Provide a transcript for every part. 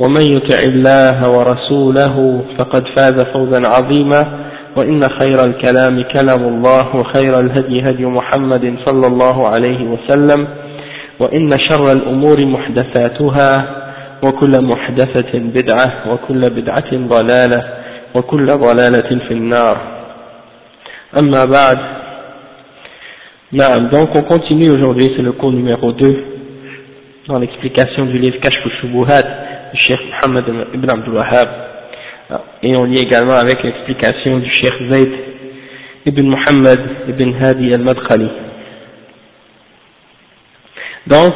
ومن يطع الله ورسوله فقد فاز فوزا عظيما وإن خير الكلام كلام الله وخير الهدي هدي محمد صلى الله عليه وسلم وإن شر الأمور محدثاتها وكل محدثة بدعة وكل بدعة ضلالة وكل ضلالة في النار. أما بعد نعم donc on continue aujourd'hui c'est le cours numéro 2 dans l'explication du livre Kashf al-Shubuhat. Cheikh Mohammed ibn Abdul Wahhab et on est également avec l'explication du Cheikh Zayd ibn Muhammad ibn Hadi al-Madkhali donc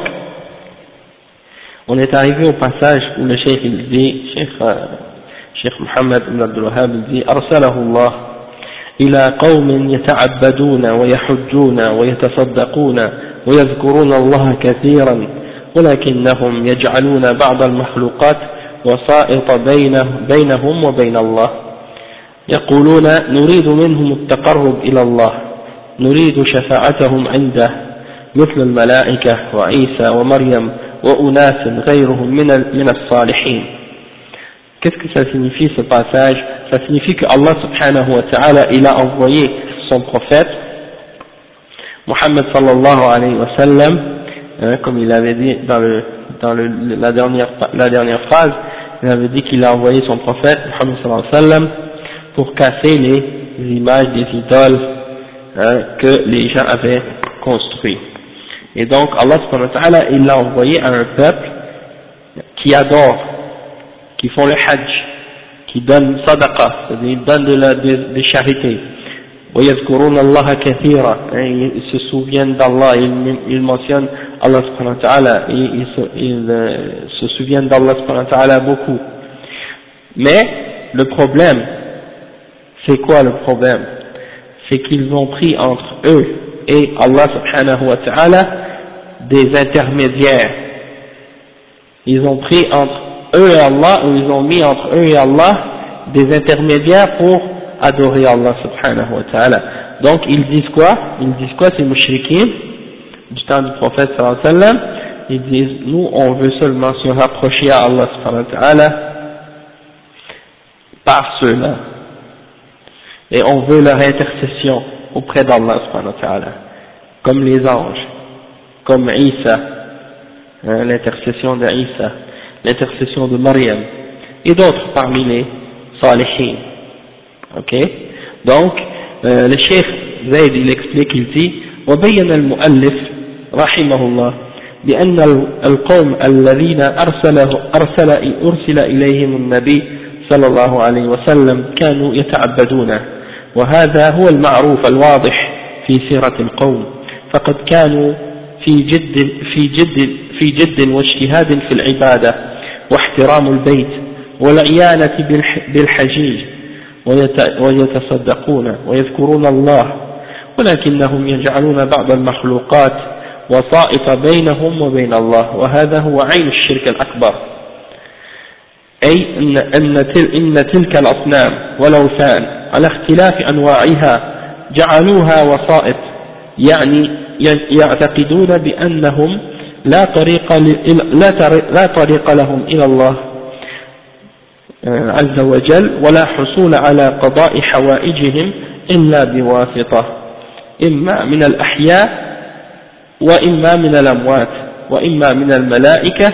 on est arrivé au passage où le Cheikh il dit Cheikh, euh, Cheikh Mohammed ibn Abdul Wahhab il dit أرسله الله إلى قوم يتعبدون ويحجون ويتصدقون ويذكرون الله كثيرا ولكنهم يجعلون بعض المخلوقات وسائط بينه بينهم وبين الله. يقولون نريد منهم التقرب إلى الله. نريد شفاعتهم عنده مثل الملائكة وعيسى ومريم وأناس غيرهم من من الصالحين. Qu'est-ce que ça signifie ce passage? Ça signifie que Allah subhanahu wa ta'ala il a envoyé son prophète sallallahu alayhi wa sallam hein, comme il avait dit dans, le, dans le, la, dernière, la dernière phrase il avait dit qu'il a envoyé son prophète Muhammad sallallahu alayhi wa sallam pour casser les images des idoles hein, que les gens avaient construites et donc Allah subhanahu wa ta'ala il l'a envoyé à un peuple qui adore qui font le hajj, qui donnent sadaqa, c'est-à-dire ils donnent de la, des, des charités. ويذكرون الله كثيرا ils se souviennent d'Allah ils, ils mentionnent Allah subhanahu wa ta'ala ils, ils, se, ils euh, se souviennent d'Allah subhanahu wa ta'ala beaucoup mais le problème c'est quoi le problème c'est qu'ils ont pris entre eux et Allah subhanahu wa ta'ala des intermédiaires ils ont pris entre eux et Allah, ou ils ont mis entre eux et Allah des intermédiaires pour adorer Allah subhanahu wa ta'ala. Donc ils disent quoi? Ils disent quoi ces mouchriquins du temps du prophète sallallahu alayhi wa sallam Ils disent nous on veut seulement se rapprocher à Allah subhanahu wa ta'ala par ceux-là. Et on veut leur intercession auprès d'Allah subhanahu wa ta'ala. Comme les anges, comme Isa, hein, l'intercession d'Isa l'intercession de Mariam et d'autres parmi les salihin. Ok? Donc, euh, le cheikh Zayd il explique, il dit وبين المؤلف رحمه الله بأن القوم الذين أرسله أرسل أرسل إليهم النبي صلى الله عليه وسلم كانوا يتعبدون. وهذا هو المعروف الواضح في سيرة القوم. فقد كانوا في جد في جد في جد واجتهاد في العبادة واحترام البيت والعيانة بالحجيج. ويتصدقون ويذكرون الله ولكنهم يجعلون بعض المخلوقات وسائط بينهم وبين الله وهذا هو عين الشرك الأكبر. أي إن, إن, تل إن تلك الأصنام والأوثان على اختلاف أنواعها جعلوها وسائط يعني يعتقدون بأنهم لا طريق لا طريق لهم إلى الله. عز وجل ولا حصول على قضاء حوائجهم إلا بواسطة إما من الأحياء وإما من الأموات وإما من الملائكة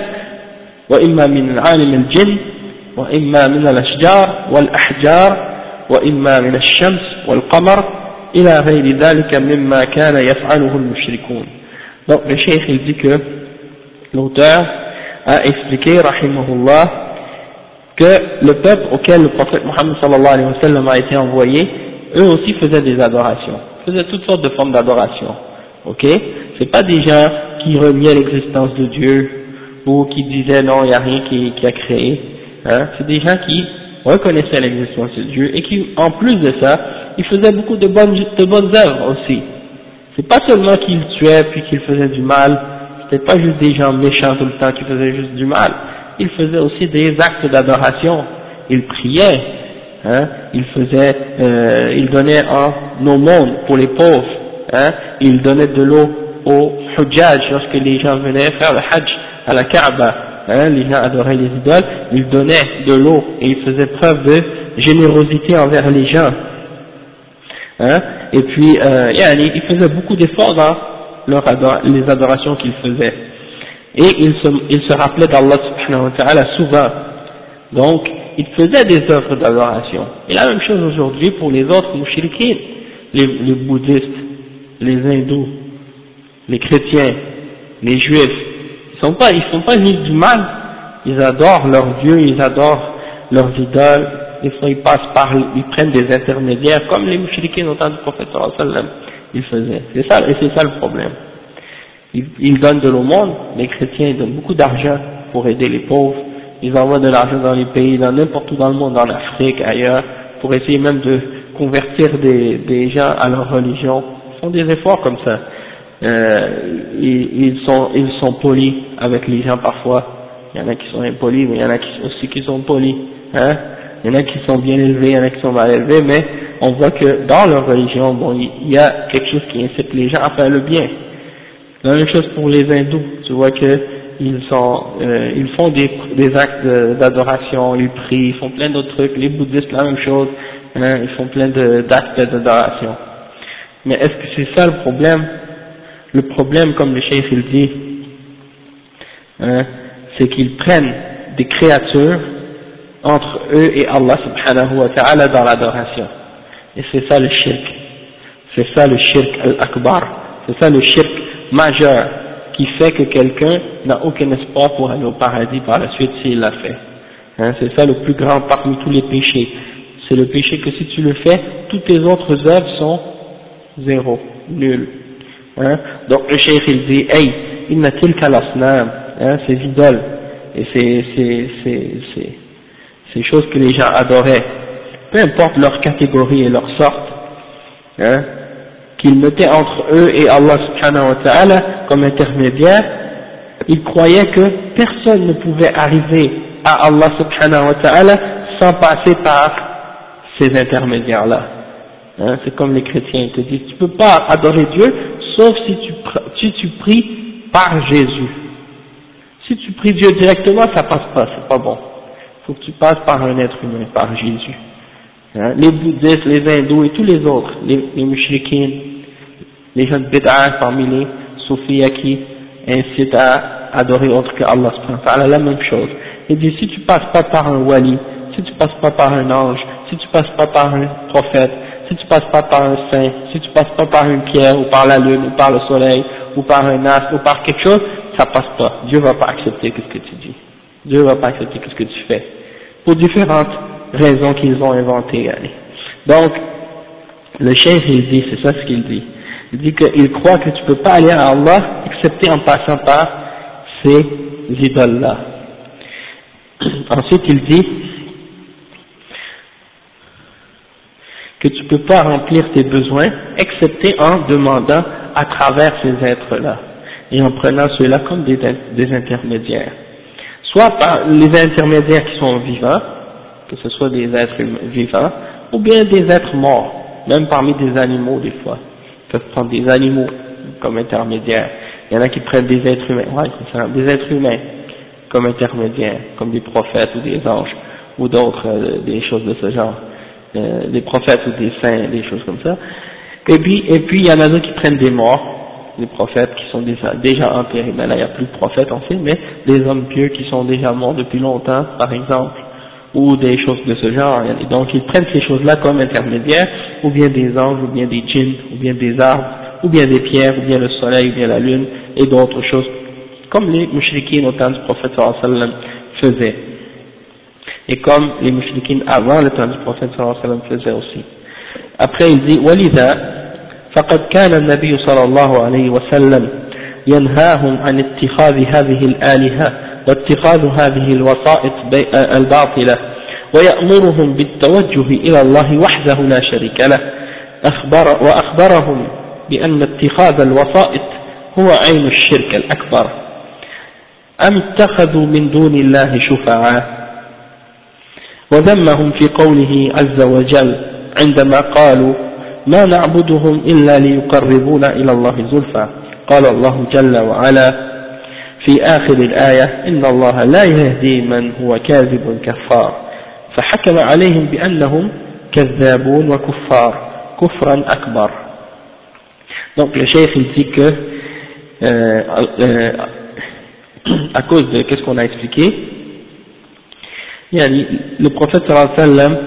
وإما من عالم الجن وإما من الأشجار والأحجار وإما من الشمس والقمر إلى غير ذلك مما كان يفعله المشركون. Donc le cheikh il dit que l'auteur a expliqué rahimahullah que le peuple auquel le prophète Mohammed sallallahu alayhi wa sallam a été envoyé eux aussi faisaient des adorations faisaient toutes sortes de formes d'adoration ok? C'est pas des gens qui reniaient l'existence de Dieu ou qui disaient non il n'y a rien qui, a créé hein? C'est des gens qui reconnaissaient l'existence de Dieu et qui, en plus de ça, ils faisaient beaucoup de bonnes, de bonnes œuvres aussi. C'est pas seulement qu'ils tuaient puis qu'ils faisaient du mal, c'était pas juste des gens méchants tout le temps qui faisaient juste du mal, ils faisaient aussi des actes d'adoration, ils priaient, hein, ils faisaient, euh, ils donnaient en aumône pour les pauvres, hein, ils donnaient de l'eau au hujjaj lorsque les gens venaient faire le hajj à la Kaaba, hein, les gens adoraient les idoles, ils donnaient de l'eau et ils faisaient preuve de générosité envers les gens. Hein, et puis, euh, ils faisaient beaucoup d'efforts dans les adorations qu'ils faisaient. Et ils se, ils se rappelaient d'Allah subhanahu wa ta'ala souvent. Donc, ils faisaient des œuvres d'adoration. Et la même chose aujourd'hui pour les autres mouchriquins, les, les bouddhistes, les hindous, les chrétiens, les juifs, ils sont pas, ils font pas juste du mal, ils adorent leur Dieu, ils adorent leurs idoles, des fois ils passent par, ils prennent des intermédiaires, comme les mouchriquins au temps du prophète sallam, ils faisaient. C'est ça, et c'est ça le problème. Ils, donnent de l'aumône, les chrétiens donnent beaucoup d'argent pour aider les pauvres, ils envoient de l'argent dans les pays, dans n'importe où dans le monde, en Afrique, ailleurs, pour essayer même de convertir des, gens à leur religion. Ils font des efforts comme ça euh, ils, sont, polis avec les gens parfois. Il y en a qui sont impolis, mais il y en a aussi qui sont polis. Hein il y en a qui sont bien élevés, il y en a qui sont mal élevés, mais on voit que dans leur religion, bon, il y a quelque chose qui incite les gens à faire le bien. La même chose pour les hindous, tu vois que ils sont, euh, ils font des, des actes d'adoration, ils prient, ils font plein d'autres trucs. Les bouddhistes, la même chose, hein, ils font plein d'actes d'adoration. Mais est-ce que c'est ça le problème? Le problème, comme le chef il dit, hein, c'est qu'ils prennent des créatures entre eux et Allah subhanahu wa ta'ala dans l'adoration. Et c'est ça le shirk. C'est ça le shirk al-akbar. C'est ça le shirk majeur qui fait que quelqu'un n'a aucun espoir pour aller au paradis par la suite s'il l'a fait. Hein, c'est ça le plus grand parmi tous les péchés. C'est le péché que si tu le fais, toutes tes autres œuvres sont zéro, nul. Hein? Donc le cheikh il dit, hey, il n'a-t-il qu'à l'asnam, hein, ces idoles, et ces, ces, ces, ces choses que les gens adoraient, peu importe leur catégorie et leur sorte, hein, qu'ils mettaient entre eux et Allah subhanahu wa ta'ala comme intermédiaire, ils croyaient que personne ne pouvait arriver à Allah subhanahu wa ta'ala sans passer par ces intermédiaires-là. Hein, c'est comme les chrétiens, ils te disent, tu peux pas adorer Dieu sauf si tu, si tu pries par Jésus. Si tu pries Dieu directement, ça passe pas, c'est pas bon. Faut que tu passes par un être humain, par Jésus. Hein, les bouddhistes, les hindous et tous les autres, les, les les gens de bid'ah parmi les soufis qui incitent à adorer autre que Allah subhanahu la même chose. Il dit si tu passes pas par un wali, si tu passes pas par un ange, si tu passes pas par un prophète, si tu passes pas par un saint, si tu passes pas par une pierre ou par la lune ou par le soleil ou par un astre ou par quelque chose, ça passe pas. Dieu va pas accepter ce que tu dis. Dieu va pas accepter ce que tu fais. Pour différentes raisons qu'ils ont inventées. Donc, le chef il dit, c'est ça ce qu'il dit. Il dit qu'il croit que tu peux pas aller à Allah excepté en passant par ces idoles-là. Ensuite il dit, que tu ne peux pas remplir tes besoins, excepté en demandant à travers ces êtres-là, et en prenant ceux-là comme des, des, intermédiaires. Soit par les intermédiaires qui sont vivants, que ce soit des êtres vivants, ou bien des êtres morts, même parmi des animaux des fois. Peuvent prendre des animaux comme intermédiaires. Il y en a qui prennent des êtres humains, ouais, ça, des êtres humains comme intermédiaires, comme des prophètes ou des anges, ou d'autres, euh, des choses de ce genre. Euh, des prophètes ou des saints, des choses comme ça. Et puis, et puis il y en a d'autres qui prennent des morts, des prophètes qui sont déjà, déjà enterrés, mais là il n'y a plus de prophètes en fait, mais des hommes pieux qui sont déjà morts depuis longtemps, par exemple, ou des choses de ce genre. Et donc ils prennent ces choses-là comme intermédiaires, ou bien des anges, ou bien des djinns, ou bien des arbres, ou bien des pierres, ou bien le soleil, ou bien la lune, et d'autres choses, comme les mouchriquins au temps du prophète sallam faisaient. Et comme les mouchriquins avant le temps du prophète sallam faisaient aussi. Après il dit, وَلِذَا فقد كان النبي صلى الله عليه وسلم ينهاهم عن اتخاذ هذه الآلهة واتخاذ هذه الوسائط الباطلة ويأمرهم بالتوجه إلى الله وحده لا شريك له. أخبر وأخبرهم بأن اتخاذ الوسائط هو عين الشرك الأكبر. أم اتخذوا من دون الله شفعاء؟ وذمهم في قوله عز وجل عندما قالوا ما نعبدهم إلا ليقربونا إلى الله زلفى قال الله جل وعلا في آخر الآية إن الله لا يهدي من هو كاذب كفار فحكم عليهم بأنهم كذابون وكفار كفرا أكبر Donc le cheikh il dit que euh, euh, à cause de qu'est-ce qu'on a expliqué, le prophète sallallahu alayhi wa sallam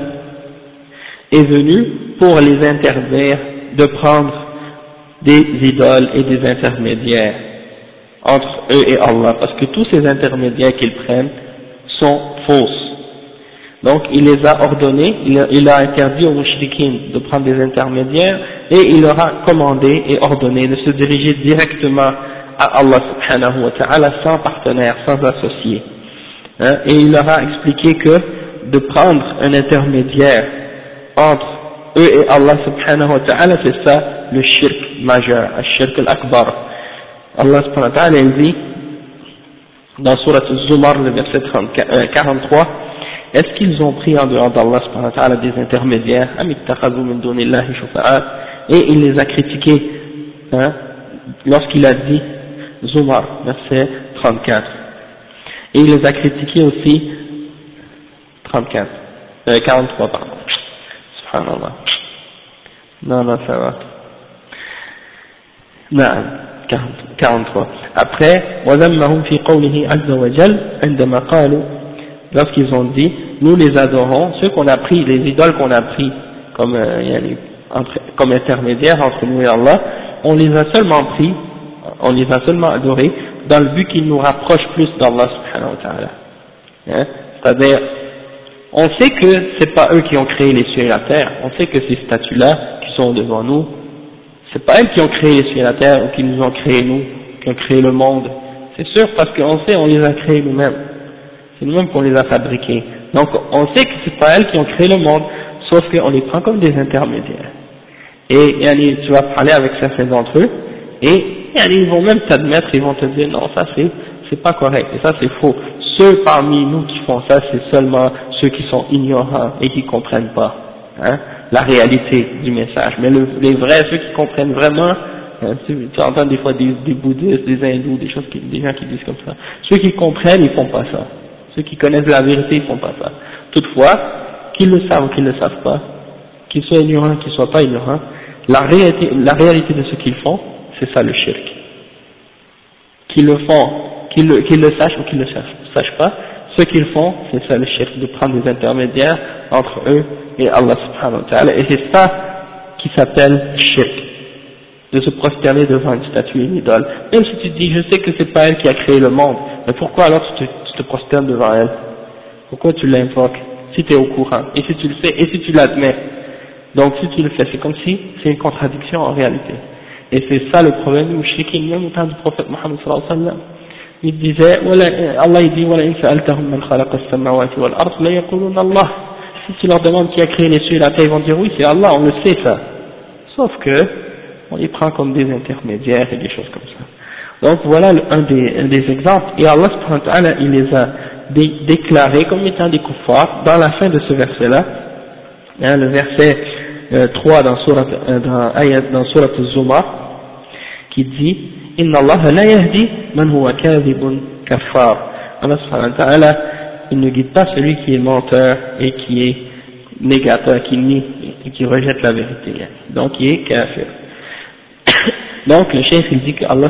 est venu pour les interdire de prendre des idoles et des intermédiaires entre eux et Allah, parce que tous ces intermédiaires qu'ils prennent sont fausses. Donc il les a ordonnés, il a, interdit aux mouchriquines de prendre des intermédiaires et il leur a commandé et ordonné de se diriger directement à Allah subhanahu wa ta'ala sans partenaire, sans associé. Hein, et il leur a expliqué que de prendre un intermédiaire entre eux et Allah subhanahu wa ta'ala, c'est ça le shirk majeur, le shirk al-akbar. Allah subhanahu wa ta'ala dit dans Surah Al-Zumar, le verset 43, euh, est-ce qu'ils ont pris en dehors d'Allah subhanahu wa ta'ala des intermédiaires? Et il les a critiqués hein, lorsqu'il a dit Zumar, verset 34 et il les a critiqués aussi 34 euh, 43 pardon. Subhanallah. Non non ça va. Non 43 après وذمهم في قوله عز وجل عندما قالوا lorsqu'ils ont dit nous les adorons ceux qu'on a pris les idoles qu'on a pris comme euh, comme intermédiaires entre nous et Allah on les a seulement pris on les a seulement adorés dans le but qu'ils nous rapprochent plus d'Allah subhanahu wa ta'ala hein? c'est-à-dire on sait que c'est pas eux qui ont créé les cieux et la terre on sait que ces statues là qui sont devant nous c'est pas elles qui ont créé les cieux et la terre ou qui nous ont créé nous qui ont créé le monde. C'est sûr parce qu'on sait on les a créés nous-mêmes. C'est nous-mêmes qu'on les a fabriqués. Donc on sait que c'est pas elles qui ont créé le monde sauf qu'on les prend comme des intermédiaires. Et tu vas parler avec certains d'entre eux et ils vont même t'admettre, ils vont te dire non ça c'est c'est pas correct et ça c'est faux. Ceux parmi nous qui font ça c'est seulement ceux qui sont ignorants et qui comprennent pas hein, la réalité du message. Mais les vrais, ceux qui comprennent vraiment, hein, tu, entends des fois des, bouddhistes, des hindous, des choses des gens qui disent comme ça. Ceux qui comprennent ils font pas ça. Ceux qui connaissent la vérité ils font pas ça. Toutefois, qu'ils le savent ou qu'ils le savent pas, qu'ils soient ignorants, qu'ils soient pas ignorants, la réalité, la réalité de ce qu'ils font, c'est ça le shirk. Qu'ils le font, qu'ils le, le, sachent ou qu'ils le sachent, pas, ce qu'ils font, c'est ça le shirk, de prendre des intermédiaires entre eux et Allah subhanahu wa ta'ala. Et c'est ça qui s'appelle shirk, de se prosterner devant une statue, une idole. Même si tu dis, je sais que c'est pas elle qui a créé le monde, mais pourquoi alors tu te, prosternes devant elle? Pourquoi tu l'invoques si tu es au courant, et si tu le sais, et si tu l'admets? Donc si tu le fais, c'est comme si c'est une contradiction en réalité. Et c'est ça le problème du mouchriquin, même au temps du prophète Mohammed sallallahu alayhi wa sallam il disait Allah il dit Allah si tu leur demandes qui a créé les cieux et la terre ils vont dire oui c'est Allah on le sait ça. Sauf que on les prend comme des intermédiaires et des choses comme ça. Donc voilà un des, un des exemples. Et Allah il les a déclarés comme étant des kuffars dans la fin de ce verset là hein, le verset euh, 3 dans surat, euh, dans, dans surat qui dit Inna Allah la yahdi man huwa kadhibun kafar. Allah subhanahu wa ta'ala, il ne guide pas celui qui est menteur et qui est négateur, qui nie et qui rejette la vérité. Donc il est kafir. Donc le chef il dit que Allah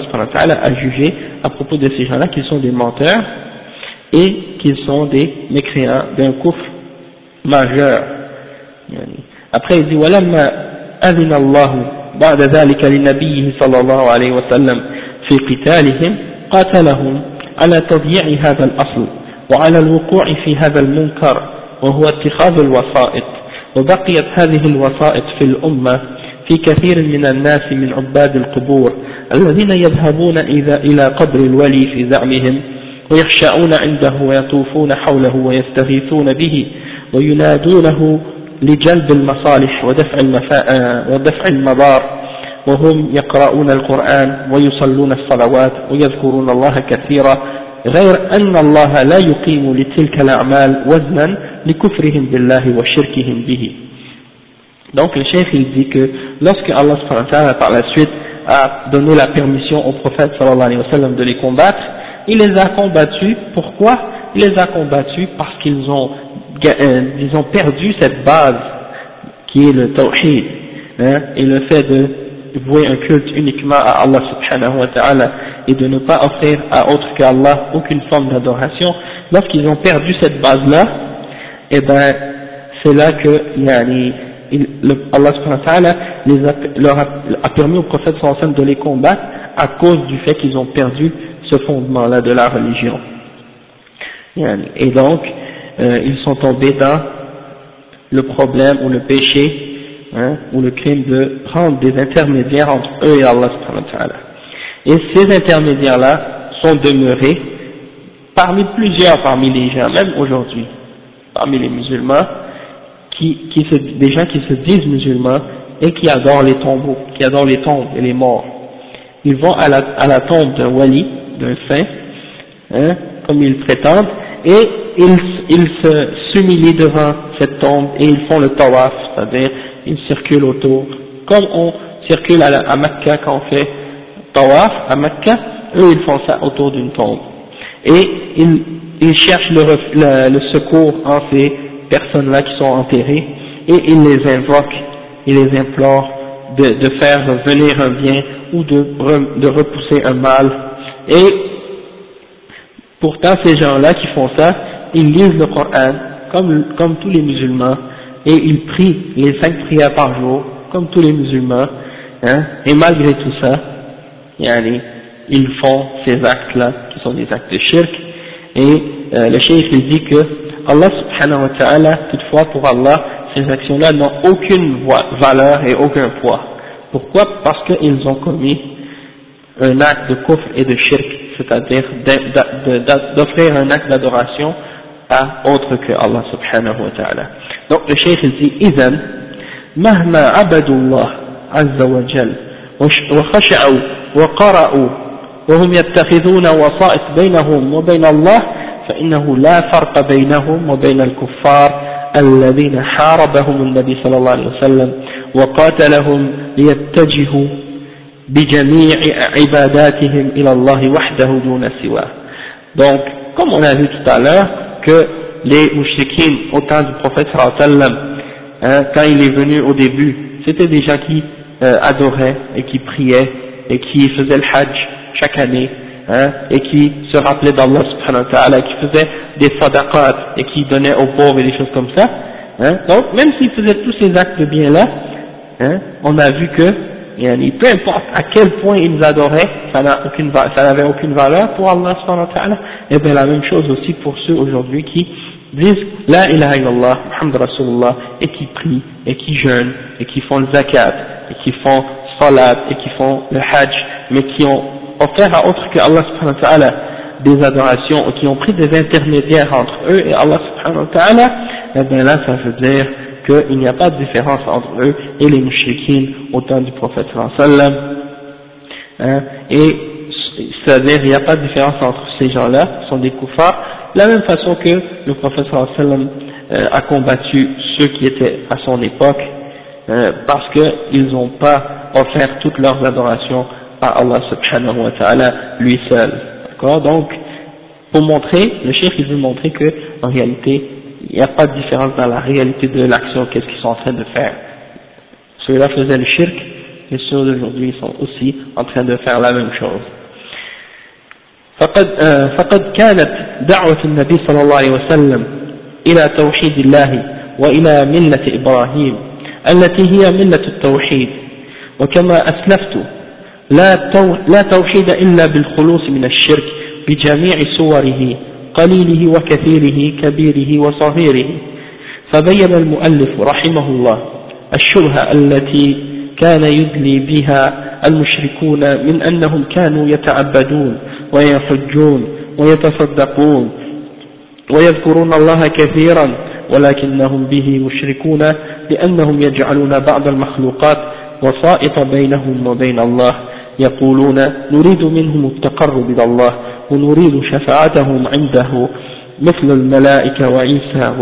a jugé à propos de ces gens-là qu'ils sont des menteurs et qu'ils sont des mécréants d'un coufre majeur. Après il dit ولما أذن الله بعد ذلك لنبيه صلى الله عليه وسلم في قتالهم قاتلهم على تضييع هذا الأصل وعلى الوقوع في هذا المنكر وهو اتخاذ الوسائط. وبقيت هذه الوسائط في الأمة في كثير من الناس من عباد القبور الذين يذهبون إذا إلى قبر الولي في زعمهم ويخشعون عنده ويطوفون حوله ويستغيثون به وينادونه لجلب المصالح ودفع, ودفع المضار. وهم يقرؤون القرآن ويصلون الصلوات ويذكرون الله كثيرا غير أن الله لا يقيم لتلك الأعمال وزنا لكفرهم بالله وشركهم به Donc le chef il dit que lorsque Allah par la suite a donné la permission au prophète sallallahu alayhi wa sallam de les combattre, il les a combattus, pourquoi Il les a combattus parce qu'ils ont, euh, ils ont perdu cette base qui est le tawhid, hein, et le fait de vouer un culte uniquement à Allah subhanahu wa ta'ala et de ne pas offrir à autre qu'Allah aucune forme d'adoration, lorsqu'ils ont perdu cette base-là, eh ben c'est là que yani, Allah subhanahu wa ta'ala leur a, permis au prophète sallallahu de les combattre à cause du fait qu'ils ont perdu ce fondement-là de la religion. Et donc, euh, ils sont tombés dans le problème ou le péché hein, ou le crime de prendre des intermédiaires entre eux et Allah. Et ces intermédiaires-là sont demeurés parmi plusieurs parmi les gens, même aujourd'hui, parmi les musulmans, qui, qui se, des gens qui se disent musulmans et qui adorent les tombeaux, qui adorent les tombes et les morts. Ils vont à la, à la tombe d'un wali, d'un saint, hein, comme ils prétendent, et ils, ils s'humilient devant cette tombe et ils font le tawaf, c'est-à-dire ils circulent autour, comme on circule à, Mecca quand on fait tawaf à Mecca, eux ils font ça autour d'une tombe. Et ils, ils cherchent le, le, secours en ces personnes-là qui sont enterrées, et ils les invoquent, ils les implorent de, de faire venir un bien ou de, de repousser un mal. Et pourtant ces gens-là qui font ça, ils lisent le Coran comme, comme tous les musulmans, et ils prient les cinq prières par jour, comme tous les musulmans, hein, et malgré tout ça, ils font ces actes-là, qui sont des actes de shirk, et euh, le cheikh il dit que Allah subhanahu wa ta'ala, toutefois pour Allah, ces actions-là n'ont aucune valeur et aucun poids. Pourquoi? Parce qu'ils ont commis un acte de kufr et de shirk, c'est-à-dire d'offrir un acte d'adoration à autre que Allah subhanahu wa ta'ala. Donc le cheikh dit إذن مهما عبدوا الله عز وجل وخشعوا وقرأوا وهم يتخذون وسائط بينهم وبين الله فإنه لا فرق بينهم وبين الكفار الذين حاربهم النبي صلى الله عليه وسلم وقاتلهم ليتجهوا بجميع عباداتهم إلى الله وحده دون سواه donc comme on a vu tout à l'heure que les mouchriquins au temps du prophète sallam, hein, quand il est venu au début, c'était des gens qui euh, adoraient et qui priaient et qui faisaient le hajj chaque année hein, et qui se rappelaient d'Allah subhanahu wa ta'ala, qui faisaient des sadaqat et qui donnaient aux pauvres et des choses comme ça. Hein. Donc même s'ils faisaient tous ces actes de bien-là, hein, on a vu que peu importe à quel point ils adoraient, ça n'avait aucune valeur pour Allah subhanahu wa ta'ala, et bien la même chose aussi pour ceux aujourd'hui qui disent La ilaha illallah, Muhammad Rasulullah, et qui prient, et qui jeûnent, et qui font le zakat, et qui font salat, et qui font le hajj, mais qui ont offert à autre que Allah subhanahu wa ta'ala des adorations, ou qui ont pris des intermédiaires entre eux et Allah subhanahu wa ta'ala, et bien là ça veut dire qu'il n'y a pas de différence entre eux et les mouchriquins au temps du prophète sallam, hein, et c'est-à-dire il n'y a pas de différence entre ces gens-là, sont des koufars, la même façon que le prophète sallam euh, a combattu ceux qui étaient à son époque, euh, parce qu'ils n'ont pas offert toutes leurs adorations à Allah subhanahu wa ta'ala lui seul. D'accord? Donc, pour montrer, le chef il veut montrer que, en réalité, il n'y a pas de différence dans la réalité de l'action, qu'est-ce qu'ils sont en train de faire. Ceux-là faisaient le shirk, les ceux d'aujourd'hui sont aussi en train de faire la même chose. فقد, فقد كانت دعوة النبي صلى الله عليه وسلم إلى توحيد الله وإلى ملة إبراهيم التي هي ملة التوحيد. وكما أسلفت لا, لا توحيد إلا بالخلوص من الشرك بجميع صوره قليله وكثيره كبيره وصغيره. فبين المؤلف رحمه الله الشبهة التي كان يدلي بها المشركون من أنهم كانوا يتعبدون ويحجون ويتصدقون ويذكرون الله كثيرا ولكنهم به مشركون لأنهم يجعلون بعض المخلوقات وسائط بينهم وبين الله يقولون نريد منهم التقرب إلى الله ونريد شفاعتهم عنده مثل الملائكة وعيسى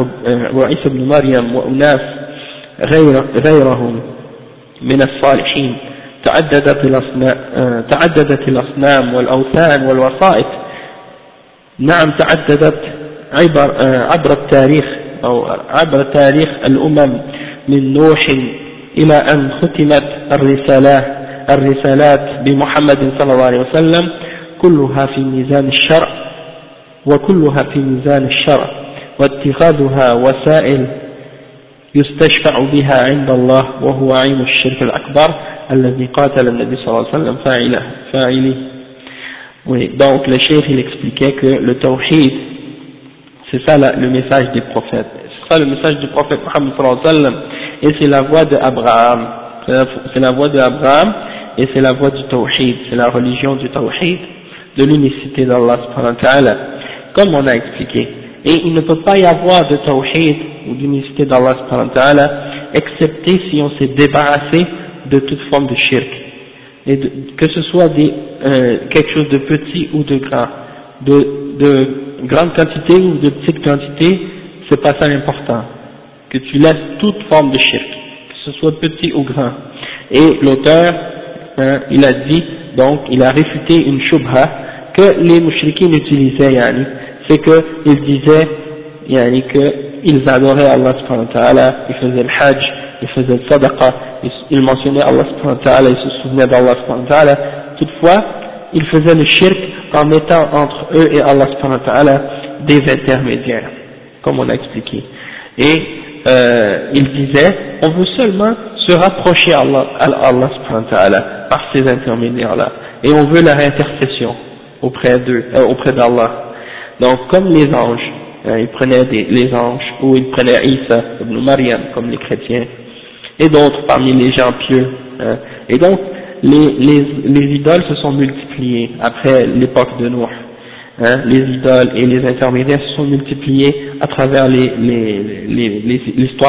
وعيسى بن مريم وأناس غير غيرهم من الصالحين تعددت الأصنام, تعددت الأصنام والأوثان والوسائط. نعم تعددت عبر, عبر التاريخ أو عبر تاريخ الأمم من نوح إلى أن ختمت الرسالات الرسالات بمحمد صلى الله عليه وسلم كلها في ميزان الشرع وكلها في ميزان الشرع واتخاذها وسائل يستشفع بها عند الله وهو عين الشرك الأكبر. الذي قاتل النبي صلى الله عليه وسلم فاعله فاعله Oui, donc le cheikh il expliquait que le tawhid, c'est ça la, le message des prophètes. C'est ça le message du prophète Muhammad sallallahu alayhi wa sallam. Et c'est la voie d'Abraham. C'est la voie d'Abraham et c'est la voie du tawhid. C'est la religion du tawhid, de l'unicité d'Allah subhanahu wa ta'ala. Comme on a expliqué. Et il ne peut pas y avoir de tawhid ou d'unicité d'Allah excepté si on s'est débarrassé de toute forme de shirk. Et que ce soit des, euh, quelque chose de petit ou de grand, de, de grande quantité ou de petite quantité, c'est pas ça l'important. Que tu laisses toute forme de shirk, que ce soit petit ou grand. Et l'auteur, hein, il a dit, donc, il a réfuté une shubha que les mouchriquins utilisaient, yani, c'est qu'ils disaient, yani, que ils adoraient Allah subhanahu wa ta'ala, ils faisaient le hajj, ils faisaient le sadaqa, ils mentionnaient Allah subhanahu ils se souvenaient d'Allah subhanahu. Toutefois, ils faisaient le shirk en mettant entre eux et Allah subhanahu des intermédiaires, comme on a expliqué. Et euh, ils disaient, on veut seulement se rapprocher à Allah, à Allah subhanahu par ces intermédiaires-là. Et on veut leur intercession auprès d'eux, euh, auprès d'Allah. Donc, comme les anges, Hein, il prenait des, les anges, ou il prenait Isa ibn Maryam, comme les chrétiens, et d'autres parmi les gens pieux. Hein. Et donc, les, les, les, idoles se sont multipliées après l'époque de Noé. Hein. les idoles et les intermédiaires se sont multipliés à travers l'histoire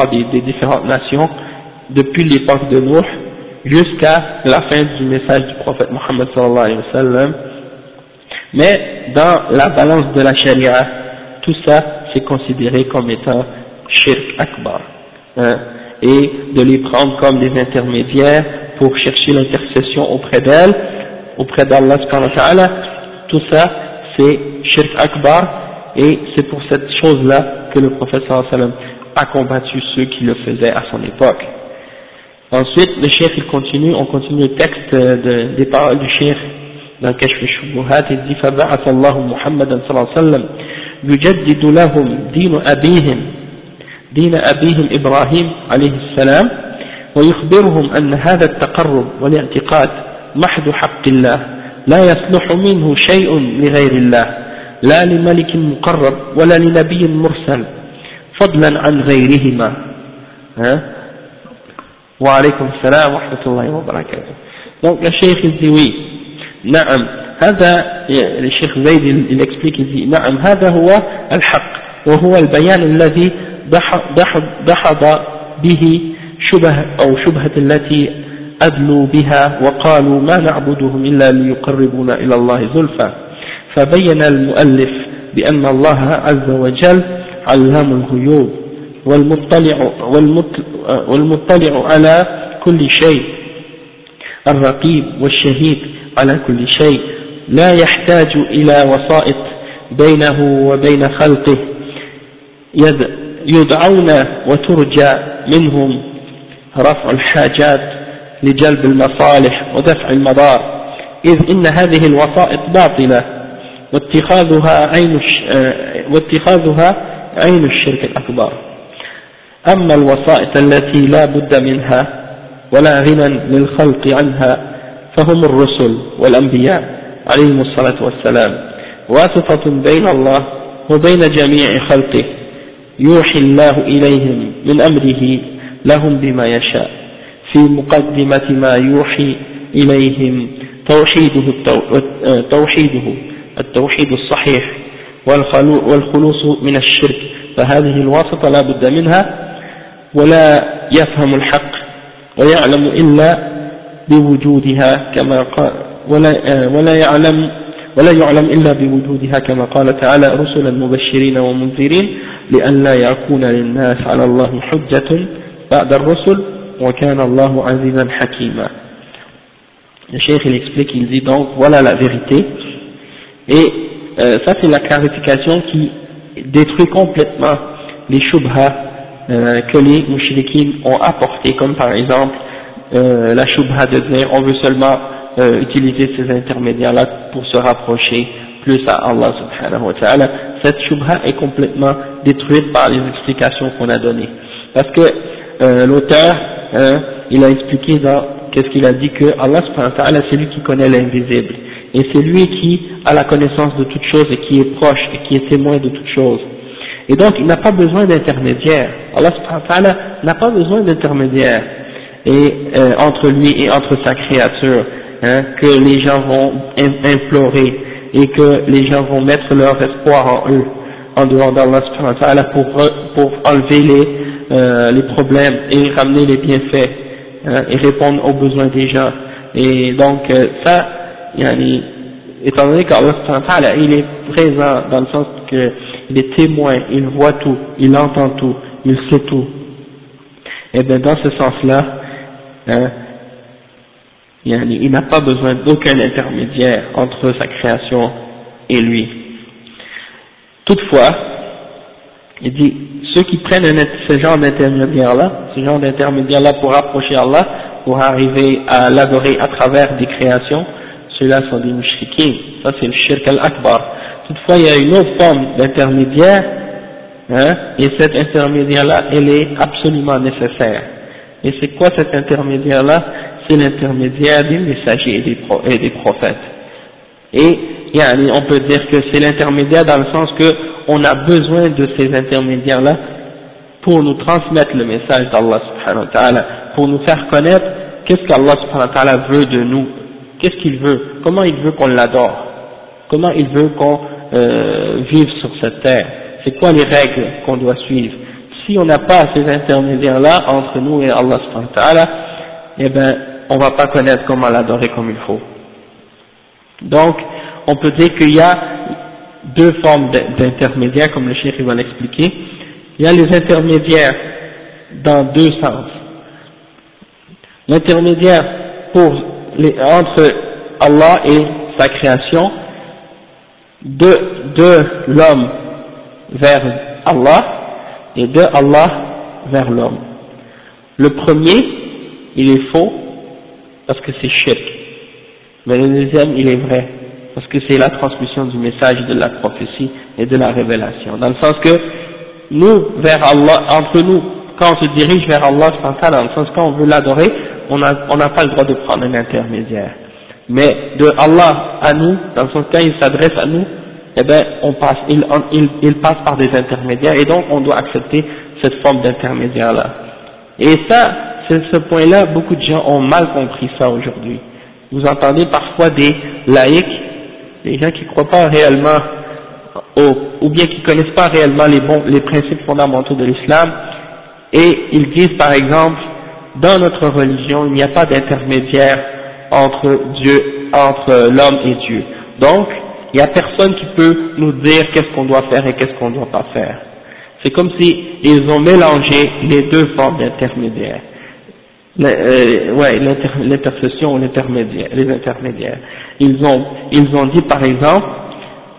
des, des, différentes nations depuis l'époque de Noé jusqu'à la fin du message du prophète Mohammed sallallahu alayhi wa sallam. Mais dans la balance de la charia, tout ça c'est considéré comme étant shirk akbar. Hein, et de les prendre comme des intermédiaires pour chercher l'intercession auprès d'elle, auprès d'Allah tout ça c'est shirk akbar et c'est pour cette chose-là que le prophète sallam a combattu ceux qui le faisaient à son époque. Ensuite, le chef il continue, on continue le texte de, des paroles du chef dans Kashf al-Shubuhat, il dit فَبَعَثَ اللَّهُ مُحَمَّدًا صلى الله عليه وسلم يجدد لهم دين أبيهم دين أبيهم إبراهيم عليه السلام ويخبرهم أن هذا التقرب والاعتقاد محض حق الله لا يصلح منه شيء لغير الله لا لملك مقرب ولا لنبي مرسل فضلا عن غيرهما. وعليكم السلام ورحمة الله وبركاته. Donc le cheikh il dit oui نعم هذا الشيخ زيد الإكسبليك نعم هذا هو الحق وهو البيان الذي دحض به شبه أو شبهة التي أدلوا بها وقالوا ما نعبدهم إلا ليقربونا إلى الله زلفى. فبين المؤلف بأن الله عز وجل علام الغيوب والمطلع, والمطلع على كل شيء. الرقيب والشهيد على كل شيء. لا يحتاج إلى وسائط بينه وبين خلقه. يدعون وترجى منهم رفع الحاجات لجلب المصالح ودفع المضار. إذ إن هذه الوسائط باطلة واتخاذها عين آه، واتخاذها عين الشرك الأكبر. أما الوسائط التي لا بد منها ولا غنى للخلق عنها فهم الرسل والأنبياء عليهم الصلاة والسلام. واسطة بين الله وبين جميع خلقه. يوحي الله إليهم من أمره لهم بما يشاء. في مقدمة ما يوحي إليهم توحيده توحيده التوحيد الصحيح والخلوص من الشرك. فهذه الواسطة لا بد منها ولا يفهم الحق ويعلم إلا بوجودها كما قال ولا, ولا يعلم ولا يعلم إلا بوجودها كما قال تعالى رسلا مبشرين ومنذرين لئلا يكون للناس على الله حجة بعد الرسل وكان الله عزيزا حكيما Le cheikh il explique, il dit donc voilà la vérité et euh, ça c'est la clarification qui détruit complètement les shubha euh, que les mouchriquines ont apporté comme par exemple euh, la shubha de dire on veut seulement euh, utiliser ces intermédiaires-là pour se rapprocher plus à Allah subhanahu wa ta'ala, cette shubha est complètement détruite par les explications qu'on a données. Parce que euh, l'auteur, hein, il a expliqué dans qu'est-ce qu'il a dit que Allah subhanahu wa ta'ala c'est lui qui connaît l'invisible. Et c'est lui qui a la connaissance de toutes choses et qui est proche et qui est témoin de toutes choses. Et donc il n'a pas besoin d'intermédiaire. Allah subhanahu wa ta'ala n'a pas besoin d'intermédiaire et euh, entre lui et entre sa créature hein, que les gens vont implorer et que les gens vont mettre leur espoir en eux, en dehors d'Allah pour, pour enlever les, euh, les problèmes et ramener les bienfaits hein, et répondre aux besoins des gens. Et donc euh, ça, yani, étant donné qu'Allah il est présent dans le sens qu'il est témoin, il voit tout, il entend tout, il sait tout. Et bien dans ce sens-là, hein, il n'a pas besoin d'aucun intermédiaire entre sa création et lui. Toutefois, il dit, ceux qui prennent ce genre d'intermédiaire-là, ce genre d'intermédiaire-là pour approcher Allah, pour arriver à l'adorer à travers des créations, ceux-là sont des mouchriquins. Ça c'est le shirk al-akbar. Toutefois, il y a une autre forme d'intermédiaire, hein, et cet intermédiaire-là, elle est absolument nécessaire. Et c'est quoi cet intermédiaire-là? C'est l'intermédiaire des messagers et des, prophètes. Et on peut dire que c'est l'intermédiaire dans le sens que on a besoin de ces intermédiaires-là pour nous transmettre le message d'Allah subhanahu wa ta'ala, pour nous faire connaître qu'est-ce qu'Allah subhanahu wa ta'ala veut de nous, qu'est-ce qu'il veut, comment il veut qu'on l'adore, comment il veut qu'on euh, vive sur cette terre, c'est quoi les règles qu'on doit suivre. Si on n'a pas ces intermédiaires-là entre nous et Allah subhanahu wa ta'ala, eh ben, on va pas connaître comment l'adorer comme il faut. Donc, on peut dire qu'il y a deux formes d'intermédiaires, comme le chef va l'expliquer. Il y a les intermédiaires dans deux sens. L'intermédiaire entre Allah et sa création, de, de l'homme vers Allah et de Allah vers l'homme. Le premier, il est faux parce que c'est shirk. Mais le deuxième, il est vrai, parce que c'est la transmission du message de la prophétie et de la révélation. Dans le sens que nous, vers Allah, entre nous, quand on se dirige vers Allah, dans le sens quand on veut l'adorer, on n'a pas le droit de prendre un intermédiaire. Mais de Allah à nous, dans le sens quand il s'adresse à nous, eh ben, on passe, il, passe par des intermédiaires, et donc on doit accepter cette forme d'intermédiaire là. Et ça, ce point-là, beaucoup de gens ont mal compris ça aujourd'hui. Vous entendez parfois des laïcs, des gens qui ne croient pas réellement ou bien qui ne connaissent pas réellement les principes fondamentaux de l'islam, et ils disent par exemple, dans notre religion, il n'y a pas d'intermédiaire entre Dieu, entre l'homme et Dieu. Donc, il n'y a personne qui peut nous dire qu'est-ce qu'on doit faire et qu'est-ce qu'on ne doit pas faire. C'est comme si ils ont mélangé les deux formes d'intermédiaires euh, ouais, l'intermédiaire, les intermédiaires. Ils ont, ils ont dit par exemple,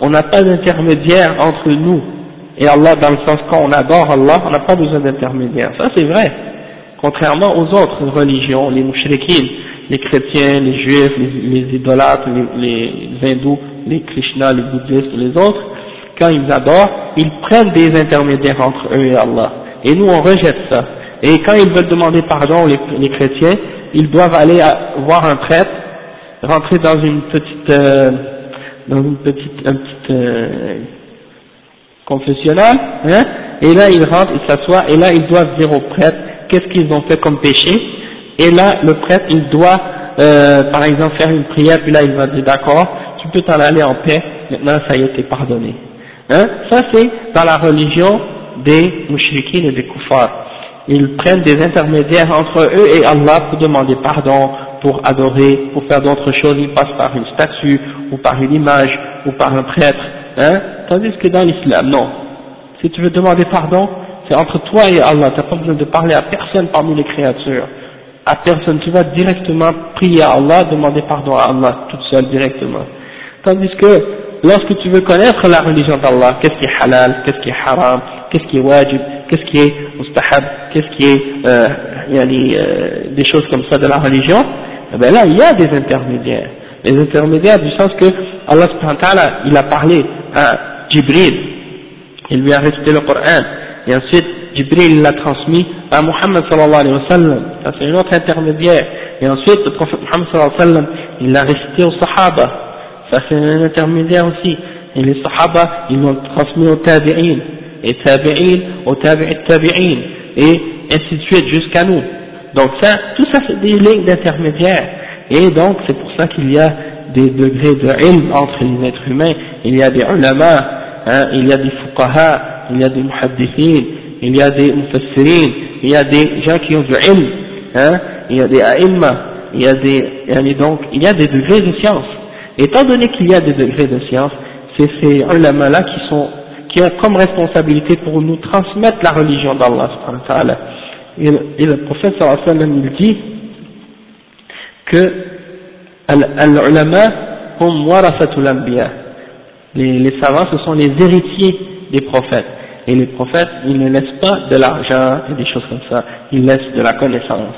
on n'a pas d'intermédiaire entre nous et Allah dans le sens quand on adore Allah, on n'a pas besoin d'intermédiaire. Ça c'est vrai. contrairement aux autres religions, les mouchriquines, les chrétiens, les juifs, les, idolâtres, les, hindous, les krishnas, les bouddhistes, les autres, quand ils adorent, ils prennent des intermédiaires entre eux et Allah. Et nous, on rejette ça. Et quand ils veulent demander pardon, les, chrétiens, ils doivent aller voir un prêtre, rentrer dans une petite, euh, dans une petite, un petit euh, confessionnal, hein, et là ils rentrent, ils s'assoient, et là ils doivent dire au prêtre qu'est-ce qu'ils ont fait comme péché, et là le prêtre il doit, euh, par exemple, faire une prière, puis là il va dire d'accord, tu peux t'en aller en paix, maintenant ça y est, t'es pardonné. Hein, ça c'est dans la religion des mouchriquines et des koufars. Ils prennent des intermédiaires entre eux et Allah pour demander pardon, pour adorer, pour faire d'autres choses, ils passent par une statue, ou par une image, ou par un prêtre, hein, tandis que dans l'islam, non. Si tu veux demander pardon, c'est entre toi et Allah, tu n'as pas besoin de parler à personne parmi les créatures, à personne, tu vas directement prier à Allah, demander pardon à Allah, toute seule directement. Tandis que, lorsque tu veux connaître la religion d'Allah, qu'est-ce qui est halal, qu'est-ce qui est haram, qu'est-ce qui est wajib, qu'est-ce qui est mustahab, qu'est-ce qui est, euh, euh, des choses comme ça de la religion, eh bien là, il y a des intermédiaires. Les intermédiaires du sens que Allah il a parlé à Jibril, il lui a récité le Coran, et ensuite Jibril l'a transmis à Muhammad sallallahu alayhi wa sallam, ça c'est un autre intermédiaire, et ensuite le prophète Muhammad sallallahu alayhi wa sallam, il l'a récité aux Sahaba, ça c'est un intermédiaire aussi, et les Sahaba, ils l'ont transmis aux Tabi'in, et Tabi'in, aux Tabi'in, Tabi'in, et ainsi de suite jusqu'à nous. Donc ça, tout ça c'est des lignes d'intermédiaire. Et donc c'est pour ça qu'il y a des degrés de ilm entre les êtres humains. Il y a des ulama, hein, il y a des fuqaha, il y a des muhaddithin, il y a des mufassirin, il y a des gens qui ont du ilm, hein, il y a des a'imma, il y a des, donc, il y a des degrés de science. Étant donné qu'il y a des degrés de science, c'est ces ulama-là qui sont, qui ont comme responsabilité pour nous transmettre la religion d'Allah et, et le prophète sallallahu alayhi wa sallam dit que al-ulama hum warasatul anbiya. Les savants ce sont les héritiers des prophètes. Et les prophètes ils ne laissent pas de l'argent et des choses comme ça. Ils laissent de la connaissance.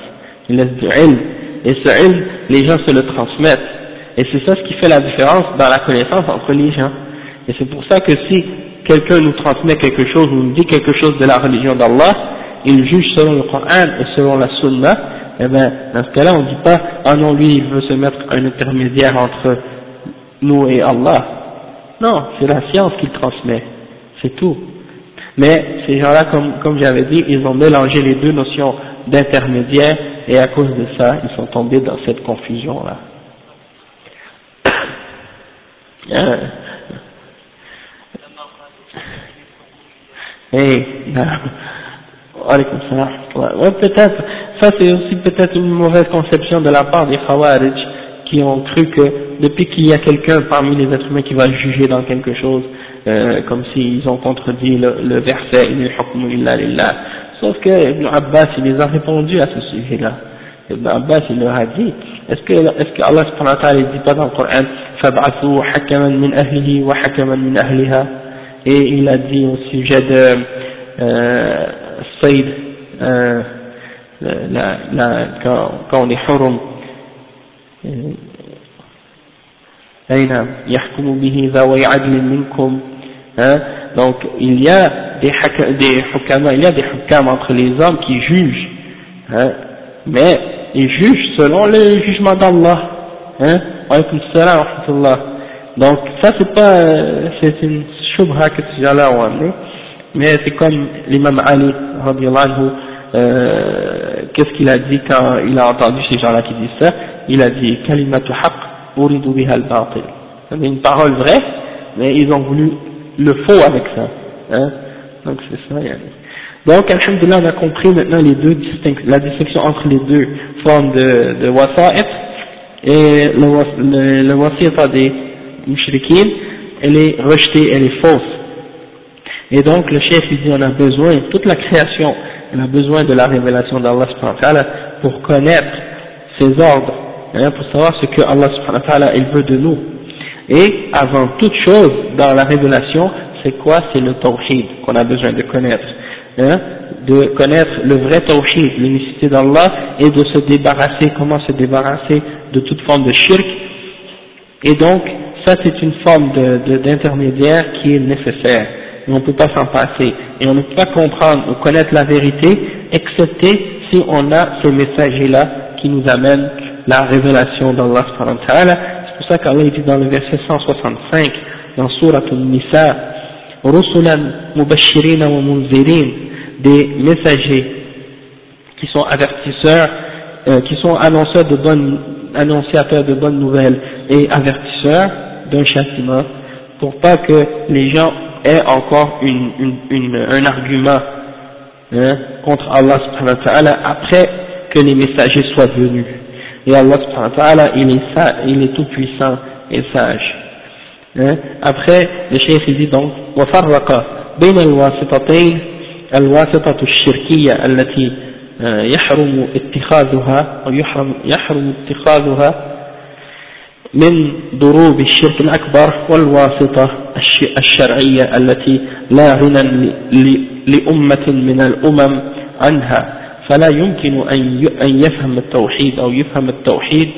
Ils laissent du ilm. Et ce ilm les gens se le transmettent. Et c'est ça ce qui fait la différence dans la connaissance entre les gens. Et c'est pour ça que si quelqu'un nous transmet quelque chose ou nous dit quelque chose de la religion d'Allah il juge selon le Coran et selon la Sunna, eh bien, dans ce cas-là, on ne dit pas, ah non, lui, il veut se mettre un intermédiaire entre nous et Allah. Non, c'est la science qu'il transmet, c'est tout. Mais ces gens-là, comme, comme j'avais dit, ils ont mélangé les deux notions d'intermédiaire et à cause de ça, ils sont tombés dans cette confusion-là. Hein? Hey, Ouais, peut-être, ça c'est aussi peut-être une mauvaise conception de la part des Khawarij qui ont cru que depuis qu'il y a quelqu'un parmi les êtres humains qui va juger dans quelque chose, euh, comme s'ils ont contredit le, le verset Sauf que Ibn Abbas il les a répondu à ce sujet-là. Ibn Abbas il leur a dit est-ce que, est-ce que Allah subhanahu wa ta'ala dit pas dans le Coran فَبْعَثُوا حَكَمًا مِنْ أَهْلِهِ وَحَكَمًا مِنْ أَهْلِهَا et il a dit au sujet de euh, الصيد لا لا كون حرم أي نعم يحكم به ذوي عدل منكم donc il y a des, des hukama, il y a des hukam entre les hommes qui jugent hein, mais ils jugent selon le jugement d'Allah hein, donc ça c'est pas c'est une que mais c'est comme l'imam Ali, euh, qu'est-ce qu'il a dit quand il a entendu ces gens-là qui disent ça? Il a dit kalimatu haqq uridu biha al-batil. Une parole vraie, mais ils ont voulu le faux avec ça. Hein Donc c'est ça. Donc, alhamdulillah, on a compris maintenant les deux la distinction entre les deux formes de, de wasa'it et le, le, le des mushrikin, elle est rejetée, elle est fausse. Et donc le chef il dit on a besoin, toute la création, elle a besoin de la révélation d'Allah pour connaître ses ordres, hein, pour savoir ce que Allah il veut de nous. Et avant toute chose dans la révélation, c'est quoi? C'est le tawhid qu'on a besoin de connaître. Hein. de connaître le vrai tawhid, l'unicité d'Allah, et de se débarrasser, comment se débarrasser de toute forme de shirk. Et donc, ça c'est une forme d'intermédiaire de, qui est nécessaire. Et on ne peut pas s'en passer. Et on ne peut pas comprendre ou connaître la vérité, excepté si on a ces messagers-là qui nous amènent la révélation d'Allah. C'est pour ça qu'Allah dit dans le verset 165, dans Surah Al-Nisa, Rusulan mubashirin wa munzirin, des messagers qui sont avertisseurs, euh, qui sont annonceurs de bonnes, annonciateurs de bonnes nouvelles et avertisseurs d'un châtiment, pour pas que les gens aient encore une, une, une, un argument hein, contre Allah subhanahu wa ta'ala après que les messagers soient venus. Et Allah subhanahu wa ta'ala, il est, il est tout puissant et sage. Hein. Après, le cheikh il dit donc, وفرق بين الواسطتين الواسطة الشركية التي يحرم اتخاذها أو يحرم, يحرم اتخاذها من ضروب الشرك الأكبر والواسطة الشرعية التي لا غنى لأمة من الأمم عنها. فلا يمكن أن يفهم التوحيد أو يفهم التوحيد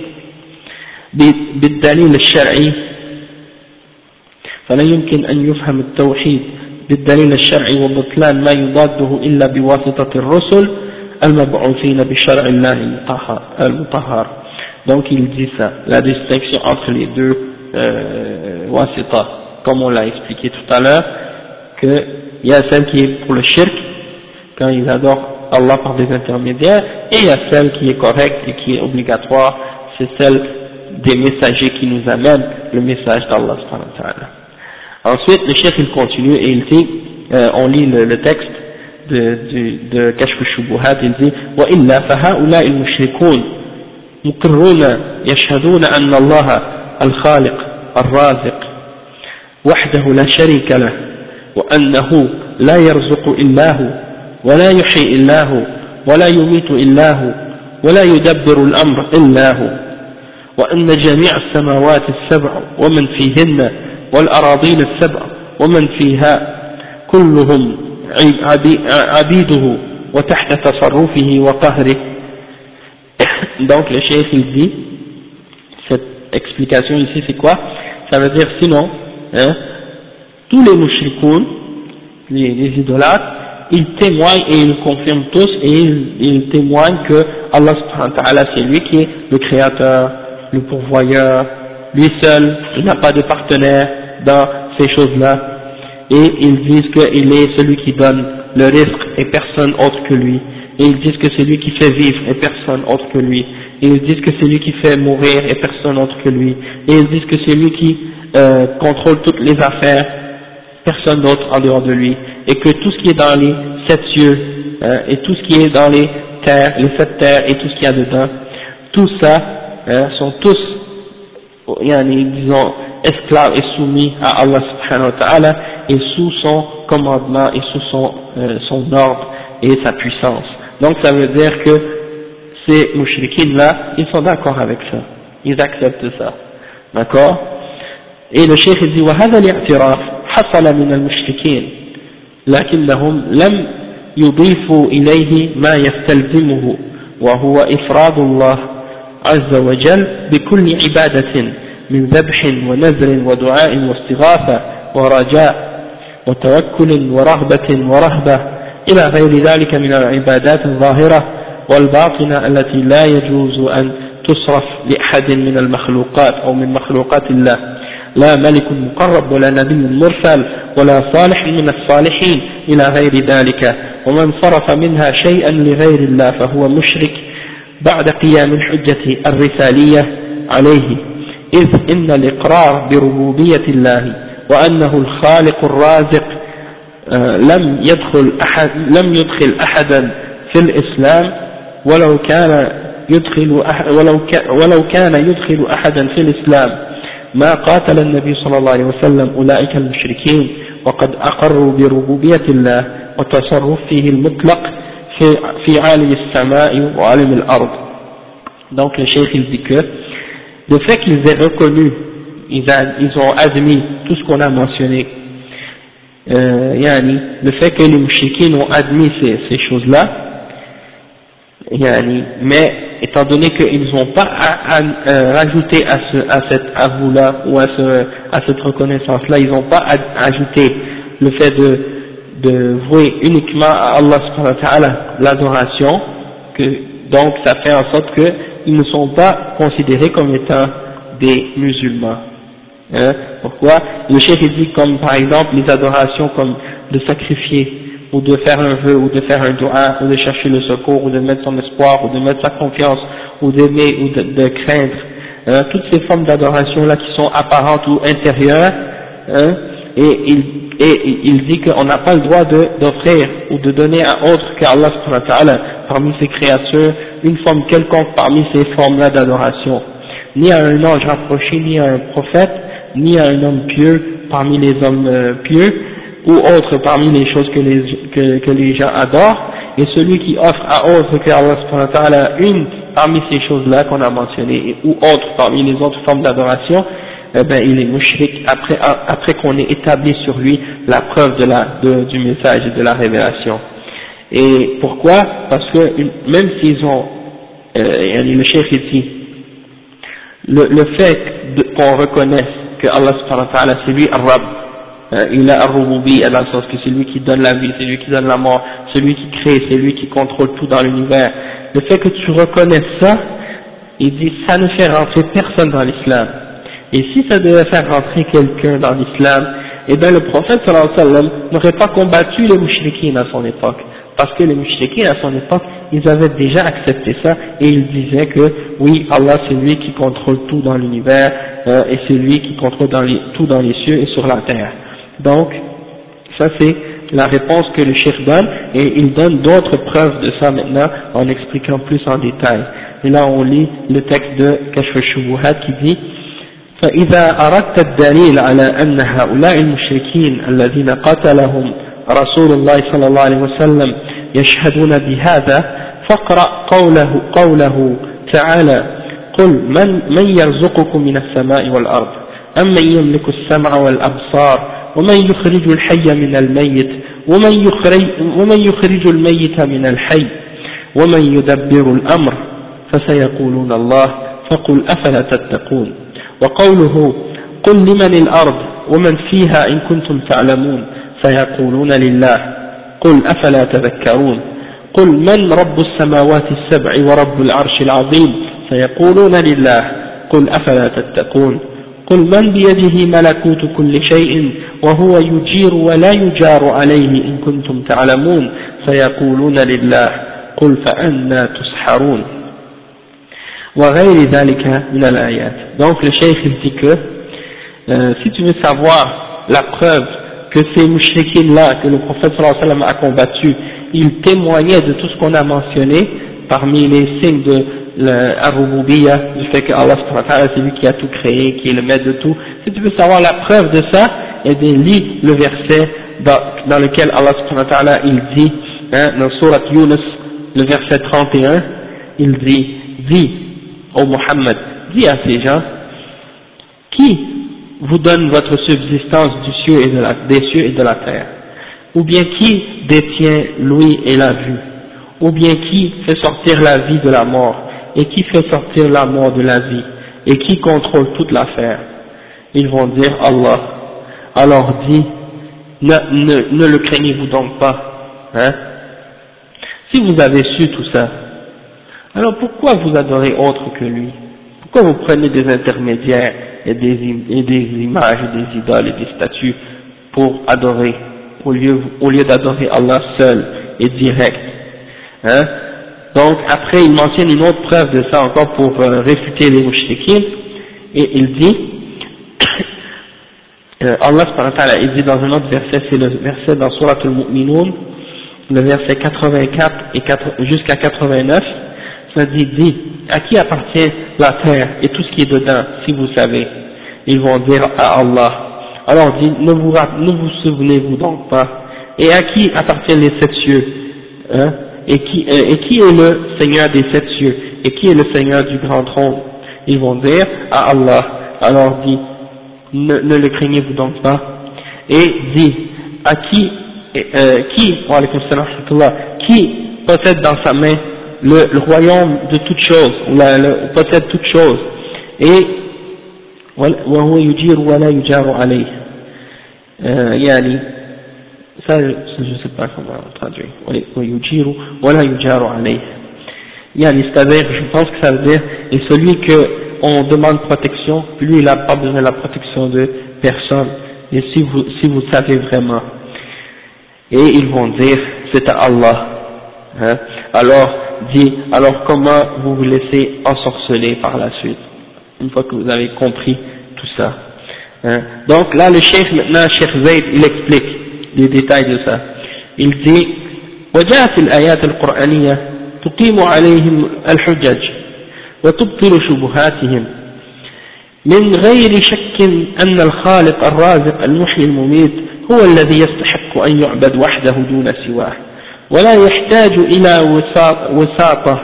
بالدليل الشرعي. فلا يمكن أن يفهم التوحيد بالدليل الشرعي وبطلان ما يضاده إلا بواسطة الرسل المبعوثين بشرع الله المطهر. Donc il dit ça, la distinction entre les deux euh, euh comme on l'a expliqué tout à l'heure, qu'il y a celle qui est pour le shirk, quand ils adorent Allah par des intermédiaires, et il y a celle qui est correcte et qui est obligatoire, c'est celle des messagers qui nous amènent le message d'Allah. Ensuite, le chef il continue et il dit, euh, on lit le, texte de, de, il dit « Wa » مقرون يشهدون أن الله الخالق الرازق وحده لا شريك له وأنه لا يرزق إلا هو ولا يحيي إلا هو ولا يميت إلا هو ولا يدبر الأمر إلا هو وأن جميع السماوات السبع ومن فيهن والأراضين السبع ومن فيها كلهم عبيده وتحت تصرفه وقهره. Donc le chef il dit cette explication ici c'est quoi? Ça veut dire sinon hein, tous les mouchrikoun les, idolâtres ils témoignent et ils confirment tous et ils, témoignent que Allah c'est lui qui est le créateur le pourvoyeur lui seul, il n'a pas de partenaire dans ces choses-là, et ils disent qu'il est celui qui donne le risque et personne autre que lui, et ils disent que c'est lui qui fait vivre et personne autre que lui, et ils disent que c'est lui qui fait mourir et personne autre que lui, et ils disent que c'est lui qui euh, contrôle toutes les affaires, personne d'autre en dehors de lui, et que tout ce qui est dans les sept cieux, hein, et tout ce qui est dans les terres, les sept terres et tout ce qu'il y a dedans, tout ça hein, sont tous disons, esclave et soumis à Allah subhanahu wa ta'ala et sous son commandement et sous son, euh, son ordre et sa puissance. Donc ça veut dire que ces mouchriquines là, ils sont d'accord avec ça. Ils acceptent ça. D'accord Et le cheikh dit وهذا الاعتراف حصل من المشركين لكنهم لم يضيفوا إليه ما يستلزمه وهو إفراد الله عز وجل بكل عبادة من ذبح ونذر ودعاء واستغاثة ورجاء وتوكل ورغبة ورهبة إلى غير ذلك من العبادات الظاهرة والباطنة التي لا يجوز أن تصرف لأحد من المخلوقات أو من مخلوقات الله. لا ملك مقرب ولا نبي مرسل ولا صالح من الصالحين إلى غير ذلك. ومن صرف منها شيئا لغير الله فهو مشرك بعد قيام الحجة الرسالية عليه. إذ إن الإقرار بربوبية الله وأنه الخالق الرازق لم يدخل أحد لم يدخل أحدا في الإسلام ولو كان يدخل ولو ولو كان يدخل أحدا في الإسلام. ما قاتل النبي صلى الله عليه وسلم أولئك المشركين وقد أقروا بربوبية الله وتصرفه المطلق في في عالم السماء وعالم الأرض. Donc le cheikh il dit que le fait qu'ils aient reconnu, ils, ont admis tout ce qu'on a mentionné, euh, yani, le fait que les mouchikines ont admis ces, choses-là, yani, mais étant donné qu'ils n'ont pas euh, rajouté à, ce, à cet avou-là ou à, ce, à cette reconnaissance-là, ils n'ont pas ajouté le fait de, vouer uniquement à Allah l'adoration, que, donc ça fait en sorte qu'ils ne sont pas considérés comme étant des musulmans. Hein? Pourquoi Le chef dit comme par exemple les adorations comme de sacrifier ou de faire un vœu ou de faire un doigt ou de chercher le secours ou de mettre son espoir ou de mettre sa confiance ou d'aimer ou de, craindre hein? toutes ces formes d'adoration là qui sont apparentes ou intérieures hein? et il et il dit qu'on n'a pas le droit d'offrir ou de donner à autre qu'Allah parmi ses créatures une forme quelconque parmi ces formes-là d'adoration, ni à un ange rapproché, ni à un prophète, ni à un homme pieux parmi les hommes euh, pieux, ou autre parmi les choses que les, que, que les gens adorent, et celui qui offre à autre qu'Allah une parmi ces choses-là qu'on a mentionnées, ou autre parmi les autres formes d'adoration, eh ben, il est mushrik après, après qu'on ait établi sur lui la preuve de la, du message et de la révélation. Et pourquoi? Parce que même s'ils ont, euh, le chef ici, le, le fait qu'on reconnaisse que Allah subhanahu wa ta'ala c'est lui Ar-Rab, euh, il a Ar-Rububi à la sens que c'est lui qui donne la vie, c'est lui qui donne la mort, c'est lui qui crée, c'est lui qui contrôle tout dans l'univers. Le fait que tu reconnaisses ça, il dit ça ne fait rentrer personne dans l'islam. Et si ça devait faire rentrer quelqu'un dans l'islam, eh bien le prophète sallallahu alayhi wa sallam n'aurait pas combattu les mouchriquines à son époque. Parce que les mouchriquines à son époque, ils avaient déjà accepté ça et ils disaient que oui, Allah c'est lui qui contrôle tout dans l'univers euh, et c'est lui qui contrôle dans les, tout dans les cieux et sur la terre. Donc, ça c'est la réponse que le cheikh donne et il donne d'autres preuves de ça maintenant en expliquant plus en détail. Et là on lit le texte de Kashf Shubuhat qui dit فإذا أردت الدليل على أن هؤلاء المشركين الذين قتلهم رسول الله صلى الله عليه وسلم يشهدون بهذا فاقرأ قوله, قوله تعالى قل من, من يرزقكم من السماء والأرض؟ أم من يملك السمع والأبصار؟ ومن يخرج الحي من الميت؟ ومن يخرج, ومن يخرج الميت من الحي؟ ومن يدبر الأمر؟ فسيقولون الله فقل أفلا تتقون؟ وقوله قل لمن الأرض ومن فيها إن كنتم تعلمون؟ فيقولون لله قل أفلا تذكرون قل من رب السماوات السبع ورب العرش العظيم فيقولون لله قل أفلا تتقون قل من بيده ملكوت كل شيء وهو يجير ولا يجار عليه إن كنتم تعلمون فيقولون لله قل فأنا تسحرون وغير ذلك من الآيات. Donc le cheikh dit que euh, si tu veux savoir la preuve que ces mouchriquines là que le prophète sallallahu a combattu ils témoignaient de tout ce qu'on a mentionné parmi les signes de la du fait que Allah c'est lui qui a tout créé, qui est le maître de tout. Si tu veux savoir la preuve de ça, eh bien lis le verset dans, dans lequel Allah il dit, hein, dans Surat Yunus, le verset 31, il dit, dis, ô Muhammad, dis à ces gens, qui vous donne votre subsistance du et de la, des cieux et de la terre. Ou bien qui détient l'ouïe et la vue. Ou bien qui fait sortir la vie de la mort. Et qui fait sortir la mort de la vie. Et qui contrôle toute l'affaire. Ils vont dire Allah. Alors dit, ne le craignez-vous donc pas hein? Si vous avez su tout ça, alors pourquoi vous adorez autre que lui? Pourquoi vous prenez des intermédiaires? Et des, images, des idoles et des statues pour adorer, au lieu, au lieu d'adorer Allah seul et direct hein. Donc après il mentionne une autre preuve de ça encore pour euh, réfuter les mouchriquins et il dit euh, Allah il dit dans un autre verset, c'est le verset dans Surah Al-Mu'minun, le verset 84 et jusqu'à 89, ça dit, dit, à qui appartient la terre et tout ce qui est dedans, si vous savez? Ils vont dire à Allah. Alors dit, ne vous, ne vous souvenez-vous donc pas. Et à qui appartiennent les sept cieux? Hein? Et, qui, euh, et qui est le Seigneur des sept cieux? Et qui est le Seigneur du grand trône? Ils vont dire à Allah. Alors dit, ne, ne le craignez-vous donc pas? Et dit, à qui, euh, qui, qui possède dans sa main le, le royaume de toutes choses, ou la, le, possède toutes choses, et وهو يجير ولا يجار عليه يعني ça je ne sais pas comment traduire ويجير ولا يجار عليه يعني c'est-à-dire je pense que ça veut dire et celui que on demande protection lui il n'a pas besoin de la protection de personne et si vous si vous savez vraiment et ils vont dire c'est à Allah hein, alors dit alors comment vous vous laissez ensorceler par la suite une fois que vous avez compris tout ça. Hein. Donc là, le chef, maintenant, chef Zayd, il explique les détails de ça. Il dit, وجاءت الآيات القرآنية تقيم عليهم الحجج وتبطل شبهاتهم من غير شك أن الخالق الرازق المحيي المميت هو الذي يستحق أن يعبد وحده دون سواه ولا يحتاج إلى وساطة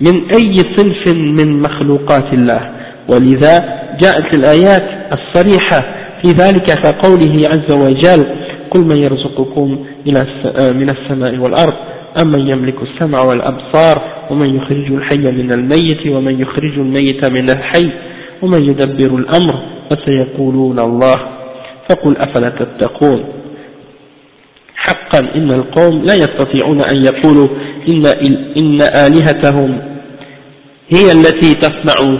من أي صنف من مخلوقات الله. ولذا جاءت الآيات الصريحة في ذلك كقوله عز وجل قل من يرزقكم من السماء والأرض أمن يملك السمع والأبصار ومن يخرج الحي من الميت ومن يخرج الميت من الحي ومن يدبر الأمر فسيقولون الله. فقل أفلا تتقون؟ حقا إن القوم لا يستطيعون أن يقولوا إن, إن آلهتهم هي التي تصنع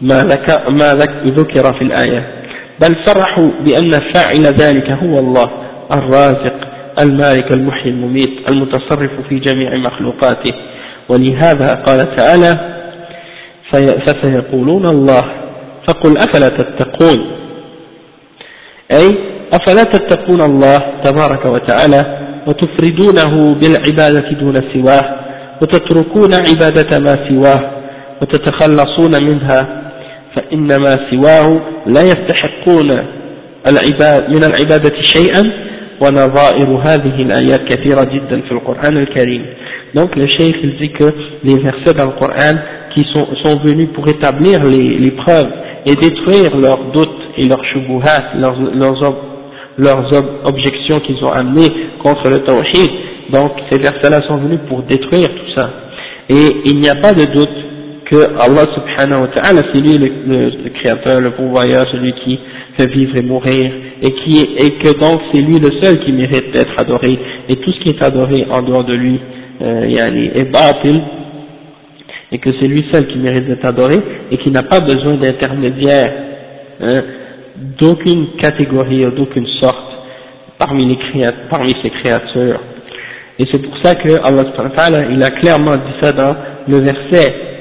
ما, ذكر, ما ذكر في الآية. بل صرحوا بأن فاعل ذلك هو الله الرازق المالك المحيي المميت المتصرف في جميع مخلوقاته. ولهذا قال تعالى فسيقولون الله فقل أفلا تتقون؟ أي أفلا تتقون الله تبارك وتعالى وتفردونه بالعبادة دون سواه وتتركون عبادة ما سواه وتتخلصون منها فإنما سواه لا يستحقون من العبادة شيئا ونظائر هذه الآيات كثيرة جدا في القرآن الكريم. Donc le cheikh il dit que les versets dans le Coran qui sont, sont venus pour établir les, les preuves et détruire leurs doutes et leurs shubuhat, leurs, leurs, leurs objections qu'ils ont amenées contre le tawhid. Donc ces versets-là sont venus pour détruire tout ça. Et il n'y a pas de doute que Allah subhanahu wa ta'ala, c'est lui le, créateur, le pourvoyeur, celui qui fait vivre et mourir, et, qui, et que donc c'est lui le seul qui mérite d'être adoré, et tout ce qui est adoré en dehors de lui euh, est batil, et que c'est lui seul qui mérite d'être adoré, et qui n'a pas besoin d'intermédiaire hein, d'aucune catégorie ou d'aucune sorte parmi, les parmi ses créatures. Et c'est pour ça que Allah il a clairement dit ça dans le verset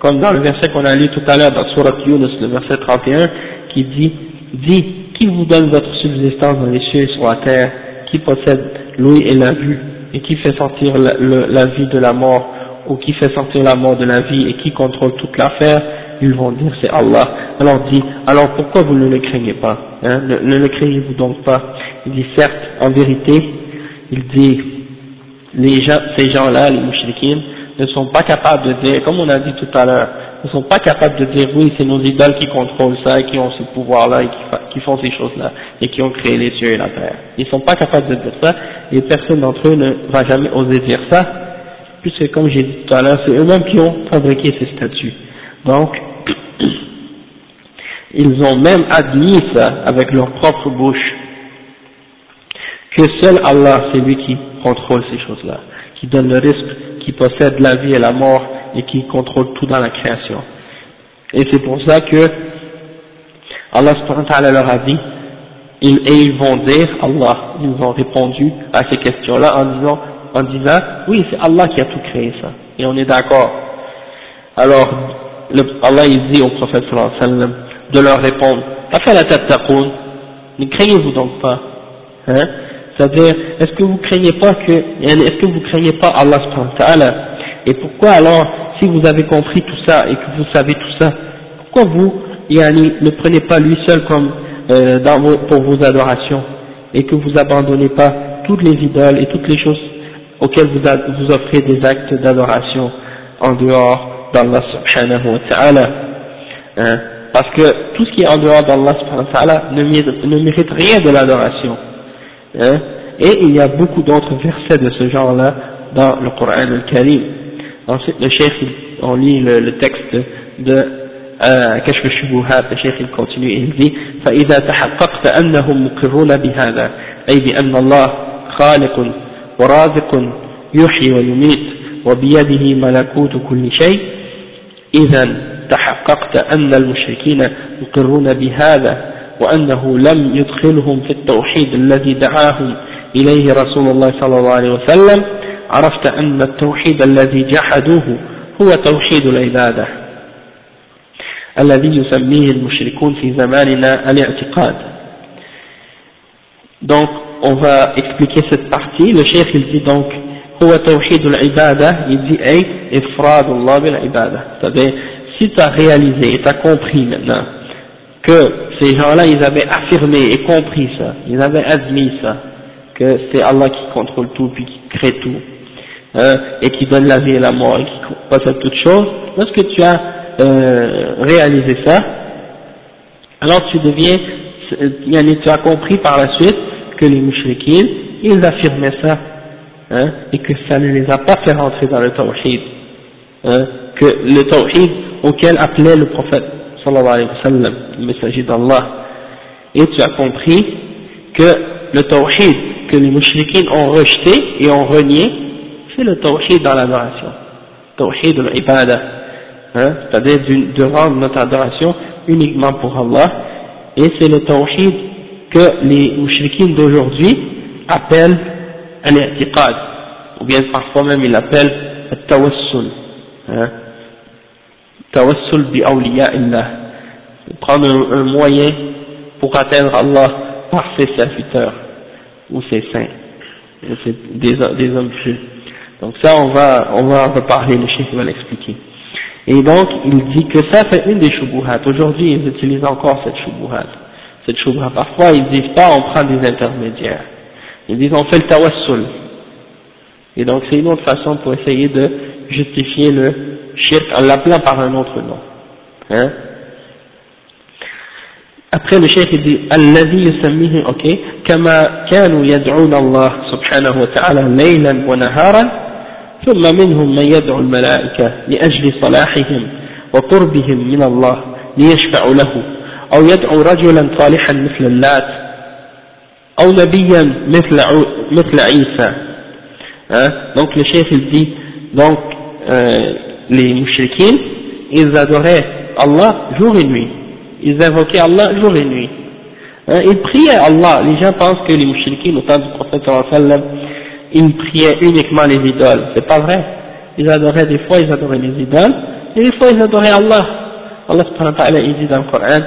comme dans le verset qu'on a lu tout à l'heure dans Surat Yunus, le verset 31, qui dit, dit, qui vous donne votre subsistance dans les cieux et sur la terre, qui possède l'ouïe et la vue, et qui fait sortir la, vie de la mort, ou qui fait sortir la mort de la vie, et qui contrôle toute l'affaire, ils vont dire c'est Allah. Alors dit, alors pourquoi vous ne le craignez pas hein, Ne, ne le craignez-vous donc pas? Il dit certes, en vérité, il dit, les gens, ces gens-là, les mouchriquines, ne sont pas capables de dire, comme on a dit tout à l'heure, ne sont pas capables de dire oui, c'est nos idoles qui contrôlent ça et qui ont ce pouvoir-là et qui, font ces choses-là et qui ont créé les cieux et la terre. Ils ne sont pas capables de dire ça et personne d'entre eux ne va jamais oser dire ça puisque comme j'ai dit tout à l'heure, c'est eux-mêmes qui ont fabriqué ces statues. Donc, ils ont même admis ça avec leur propre bouche, que seul Allah, c'est lui qui contrôle ces choses-là, qui donne le risque qui possède la vie et la mort et qui contrôle tout dans la création. Et c'est pour ça que Allah leur a dit, et ils vont dire, Allah, ils ont répondu à ces questions-là en disant, en disant, oui, c'est Allah qui a tout créé ça, et on est d'accord. Alors, Allah il dit au prophète sallam de leur répondre, ne craignez-vous donc pas, hein? C'est-à-dire, est-ce que vous craignez pas que, est-ce que vous craignez pas Allah subhanahu wa ta'ala? Et pourquoi alors, si vous avez compris tout ça et que vous savez tout ça, pourquoi vous, yani, ne prenez pas lui seul comme, euh, pour vos adorations et que vous abandonnez pas toutes les idoles et toutes les choses auxquelles vous, vous offrez des actes d'adoration en dehors d'Allah subhanahu wa ta'ala parce que tout ce qui est en dehors d'Allah subhanahu wa ta'ala ne mérite rien de l'adoration et il y a beaucoup d'autres versets de ce genre-là dans le Coran al-Karim. Ensuite, le cheikh, on lit le, le texte de كشف الشبهات الشيخ il dit فإذا تحققت أنهم مقرون بهذا أي بأن الله خالق ورازق يحيي ويميت وبيده ملكوت كل شيء إذا تحققت أن المشركين مقرون بهذا وأنه لم يدخلهم في التوحيد الذي دعاهم إليه رسول الله صلى الله عليه وسلم عرفت أن التوحيد الذي جحدوه هو توحيد العبادة الذي يسميه المشركون في زماننا الاعتقاد. Donc on va expliquer cette partie. Le chef il dit donc هو توحيد العبادة il dit أي إفراد الله بالعبادة c'est-à-dire si tu as réalisé et tu as compris maintenant que ces gens-là ils avaient affirmé et compris ça ils avaient admis ça que c'est Allah qui contrôle tout puis qui crée tout hein, et qui donne la vie et la mort et qui possède toutes choses lorsque tu as euh, réalisé ça alors tu deviens tu as compris par la suite que les mouchriquins ils affirmaient ça hein, et que ça ne les a pas fait rentrer dans le tawhid hein, que le tawhid auquel appelait le prophète sallallahu alayhi wa sallam le messager d'Allah. Et tu as compris que le tawhid que les mouchriquins ont rejeté et ont renié c'est le tawhid dans l'adoration. Tawhid al-ibada hein, c'est-à-dire de rendre notre adoration uniquement pour Allah. Et c'est le tawhid que les mouchriquins d'aujourd'hui appellent al-i'tiqad, ou bien parfois même ils l'appellent al-tawassul, hein, tawassul bi awliya illah, prendre un, moyen pour atteindre Allah par ses serviteurs ou ses saints, des, des hommes pieux. Donc ça on va, on va en reparler, le chef va l'expliquer. Et donc il dit que ça fait une des shubuhat. Aujourd'hui ils utilisent encore cette shubuhat. Cette shubha. Parfois ils disent pas on prend des intermédiaires. Ils disent on fait le tawassul. Et donc c'est une autre façon pour essayer de justifier le shirk en l'appelant par un autre nom. Hein Après le shirk il dit الذي يسميه ok كما كانوا يدعون الله سبحانه وتعالى ليلا ونهارا ثم منهم من يدعو الملائكة لأجل صلاحهم وقربهم من الله ليشفعوا له أو يدعو رجلا صالحا مثل اللات أو نبيا مثل مثل عيسى hein donc le chef il dit donc euh, les mouchriquins ils adoraient Allah jour et nuit ils invoquaient Allah jour et nuit hein, ils priaient Allah les gens pensent que les mouchriquins au temps du prophète sallam ils priaient uniquement les idoles c'est pas vrai ils adoraient des fois ils adoraient les idoles et des fois ils adoraient Allah Allah subhanahu wa ta'ala il dit dans le Coran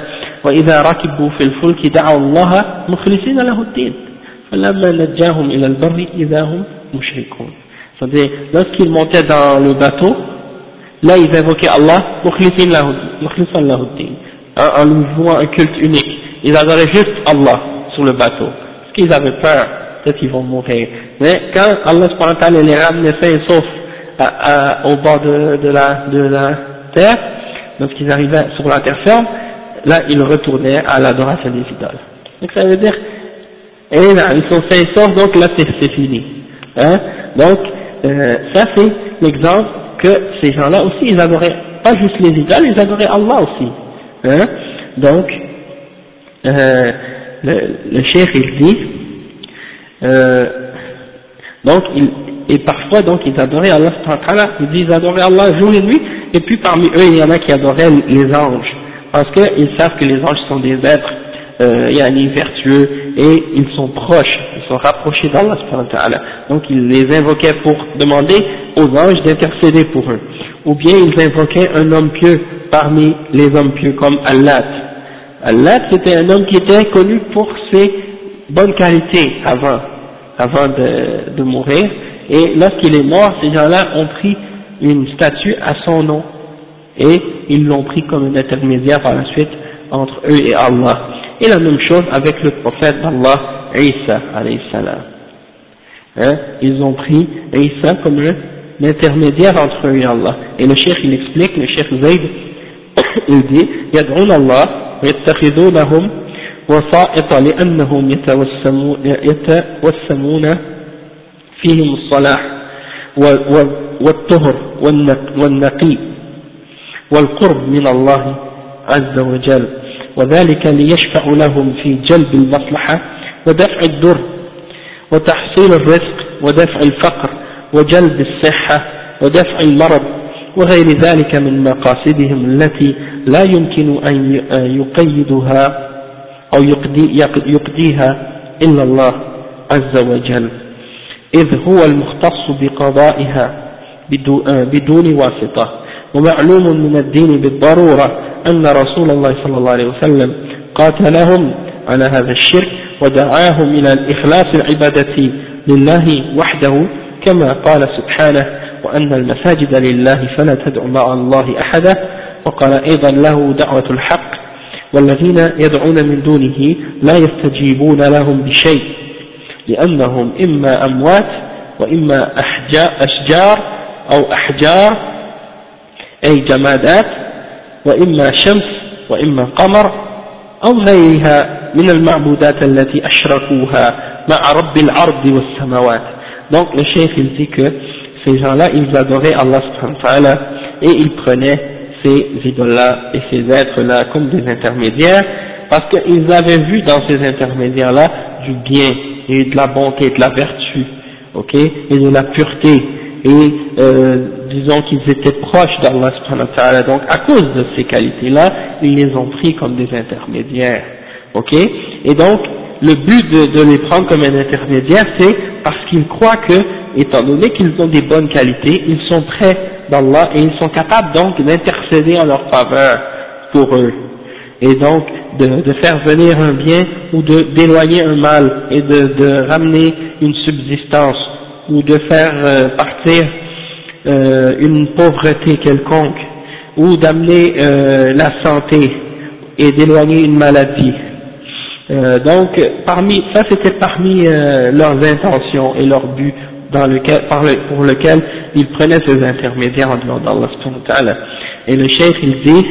وإذا ركبوا في الفلك دعوا الله مخلصين له الدين فلما نجاهم إلى البر إذا هم مشركون c'est-à-dire lorsqu'ils montaient dans le bateau là ils invoquaient Allah مخلصين له الدين en lui jouant un culte unique ils adoraient juste Allah sur le bateau parce qu'ils avaient peur peut-être qu'ils vont mourir mais quand Allah subhanahu les ramenait sains et saufs au bord de, de, la, de la terre lorsqu'ils arrivaient sur la terre ferme là il retournait à l'adoration des idoles. Donc ça veut dire, et là, ils sont sains donc là c'est fini. Hein? Donc euh, ça c'est l'exemple que ces gens-là aussi, ils adoraient pas juste les idoles, ils adoraient Allah aussi. Hein? Donc, euh, le, le cheikh il dit, euh, donc et parfois donc ils adoraient Allah, ils disent ils adoraient Allah jour et nuit, et puis parmi eux il y en a qui adoraient les anges parce qu'ils savent que les anges sont des êtres euh, vertueux et ils sont proches, ils sont rapprochés d'Allah donc ils les invoquaient pour demander aux anges d'intercéder pour eux. Ou bien ils invoquaient un homme pieux parmi les hommes pieux comme Allah Allah c'était un homme qui était connu pour ses bonnes qualités avant avant de, de mourir. Et lorsqu'il est mort ces gens-là ont pris une statue à son nom et ils l'ont pris comme un intermédiaire par la suite entre eux et Allah. Et la même chose avec le prophète d'Allah, Isa alayhi salam. Hein, ils ont pris Isa comme un intermédiaire entre eux et Allah. Et le cheikh il explique, le cheikh Zayd, il dit, يدعون الله ويتخذونهم وسائط لأنهم يتوسمون فيهم الصلاح والطهر والنقي والقرب من الله عز وجل. وذلك ليشفع لهم في جلب المصلحة ودفع الدر وتحصيل الرزق ودفع الفقر وجلب الصحة ودفع المرض وغير ذلك من مقاصدهم التي لا يمكن أن يقيدها أو يقضيها إلا الله عز وجل. إذ هو المختص بقضائها بدون واسطة. ومعلوم من الدين بالضرورة أن رسول الله صلى الله عليه وسلم قاتلهم على هذا الشرك ودعاهم إلى الإخلاص العبادة لله وحده كما قال سبحانه وأن المساجد لله فلا تدع مع الله أحدا وقال أيضا له دعوة الحق والذين يدعون من دونه لا يستجيبون لهم بشيء لأنهم إما أموات وإما أشجار أو أحجار أي جمادات وإما شمس وإما قمر أو غيرها من المعبودات التي أشركوها مع رب الأرض والسماوات donc le chef il dit que ces gens-là ils adoraient Allah subhanahu wa ta'ala et ils prenaient ces idoles-là et ces êtres-là comme des intermédiaires parce qu'ils avaient vu dans ces intermédiaires-là du bien et de la bonté, de la vertu, ok, et de la pureté, et euh, disons qu'ils étaient proches d'Allah subhanahu wa ta'ala, donc à cause de ces qualités-là, ils les ont pris comme des intermédiaires, ok, et donc le but de, de les prendre comme un intermédiaire, c'est parce qu'ils croient que, étant donné qu'ils ont des bonnes qualités, ils sont près d'Allah et ils sont capables donc d'intercéder en leur faveur pour eux. Et donc, de, de faire venir un bien ou d'éloigner un mal et de, de, ramener une subsistance ou de faire euh, partir euh, une pauvreté quelconque ou d'amener euh, la santé et d'éloigner une maladie. Euh, donc, parmi, ça c'était parmi euh, leurs intentions et leurs buts dans lequel, par le, pour lequel ils prenaient ces intermédiaires en dehors d'Allah. Et le chef il dit,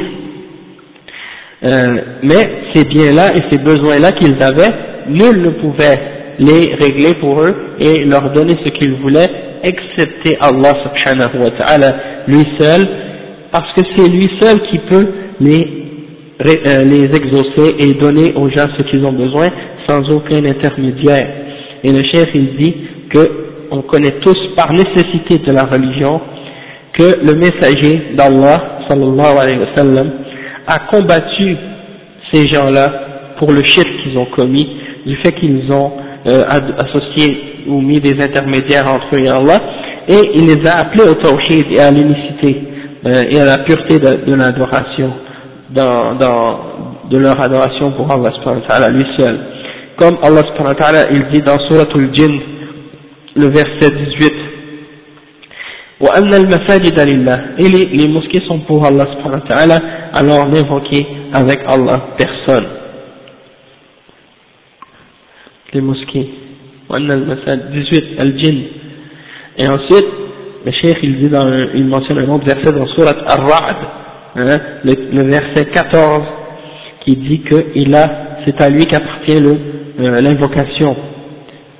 euh, mais ces biens-là et ces besoins-là qu'ils avaient, nul ne pouvait les régler pour eux et leur donner ce qu'ils voulaient, excepté Allah subhanahu wa ta'ala, lui seul, parce que c'est lui seul qui peut les, euh, les exaucer et donner aux gens ce qu'ils ont besoin sans aucun intermédiaire. Et le chef il dit que on connaît tous par nécessité de la religion que le messager d'Allah sallallahu alayhi wa sallam a combattu ces gens-là pour le shirk qu'ils ont commis, du fait qu'ils ont euh, associé ou mis des intermédiaires entre eux et Allah, et il les a appelés au tawhid et à l'unicité euh, et à la pureté de, de l'adoration, dans, dans, de leur adoration pour Allah subhanahu wa ta'ala, lui seul. Comme Allah subhanahu wa ta'ala, il dit dans Suratul Jinn, le verset 18, وأن المساجد لله et les, les mosquées sont pour Allah subhanahu wa ta'ala alors n'invoquez avec Allah personne les mosquées. 18, Al-Jinn. Et ensuite, le cheikh il, dit dans il mentionne un autre verset dans Surat Ar-Ra'd, hein, le, verset 14, qui dit que il a, c'est à lui qu'appartient euh, l'invocation.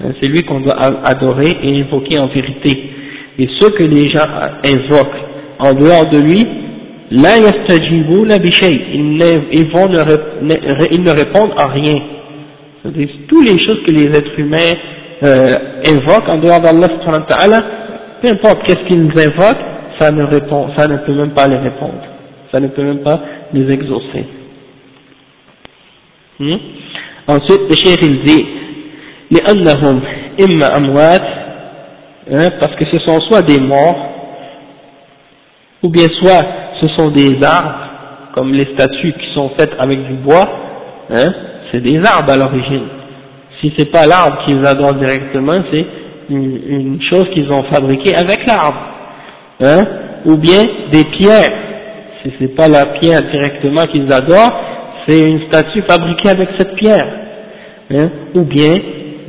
Hein, c'est lui qu'on doit adorer et invoquer en vérité. Et ce que les gens invoquent en dehors de lui, la yastajibuna ne, ils ne répondent à rien. C'est-à-dire, toutes les choses que les êtres humains euh, invoquent en dehors d'Allah peu importe qu'est-ce qu'ils invoquent, ça ne répond, ça ne peut même pas les répondre, ça ne peut même pas les exaucer. Hmm? Ensuite, le cheikh il dit, لأنهم إما أموات hein, parce que ce sont soit des morts, ou bien soit ce sont des arbres, comme les statues qui sont faites avec du bois, hein, c'est des arbres à l'origine. Si c'est pas l'arbre qu'ils adorent directement, c'est une, chose qu'ils ont fabriquée avec l'arbre, hein, ou bien des pierres. Si c'est pas la pierre directement qu'ils adorent, c'est une statue fabriquée avec cette pierre, hein, ou bien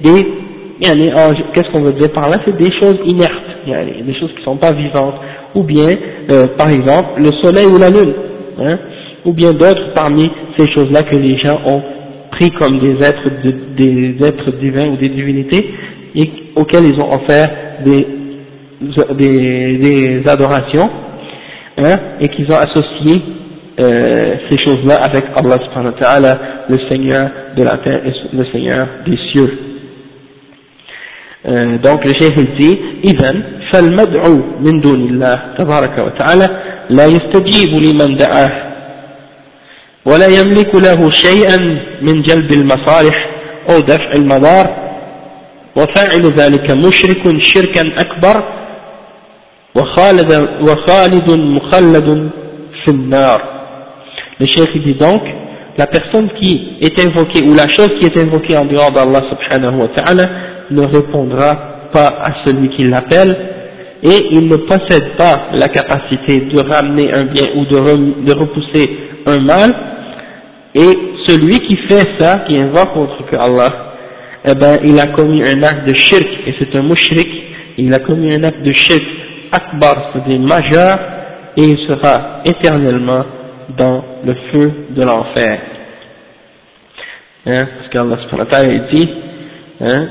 des qu'est-ce qu'on veut dire par là? C'est des choses inertes, des choses qui sont pas vivantes, ou bien, euh, par exemple, le soleil ou la lune, hein, ou bien d'autres parmi ces choses-là que les gens ont pris comme des êtres, des êtres divins ou des divinités et auxquels ils ont offert des, des, des adorations hein, et qu'ils ont associé euh, ces choses-là avec Allah subhanahu wa ta'ala, le Seigneur de la terre et le Seigneur des cieux. Euh, donc le cheikh il dit إذن فالمدعو من دون الله تبارك وتعالى لا يستجيب لمن دعاه ولا يملك له شيئا من جلب المصالح أو دفع المضار وفاعل ذلك مشرك شركا أكبر وخالد, وخالد مخلد في النار Le cheikh dit donc, la personne qui est invoquée, ou la chose qui est invoquée en dehors d'Allah subhanahu wa ta'ala, ne répondra pas à celui qui l'appelle, et il ne possède pas la capacité de ramener un bien ou de, de repousser un mal, et celui qui fait ça, qui invoque autre que Allah, eh ben, il a commis un acte de shirk, et c'est un mushrik, il a commis un acte de shirk akbar, c'est-à-dire majeur, et il sera éternellement dans le feu de l'enfer. Hein, parce qu'Allah subhanahu wa ta'ala dit, hein,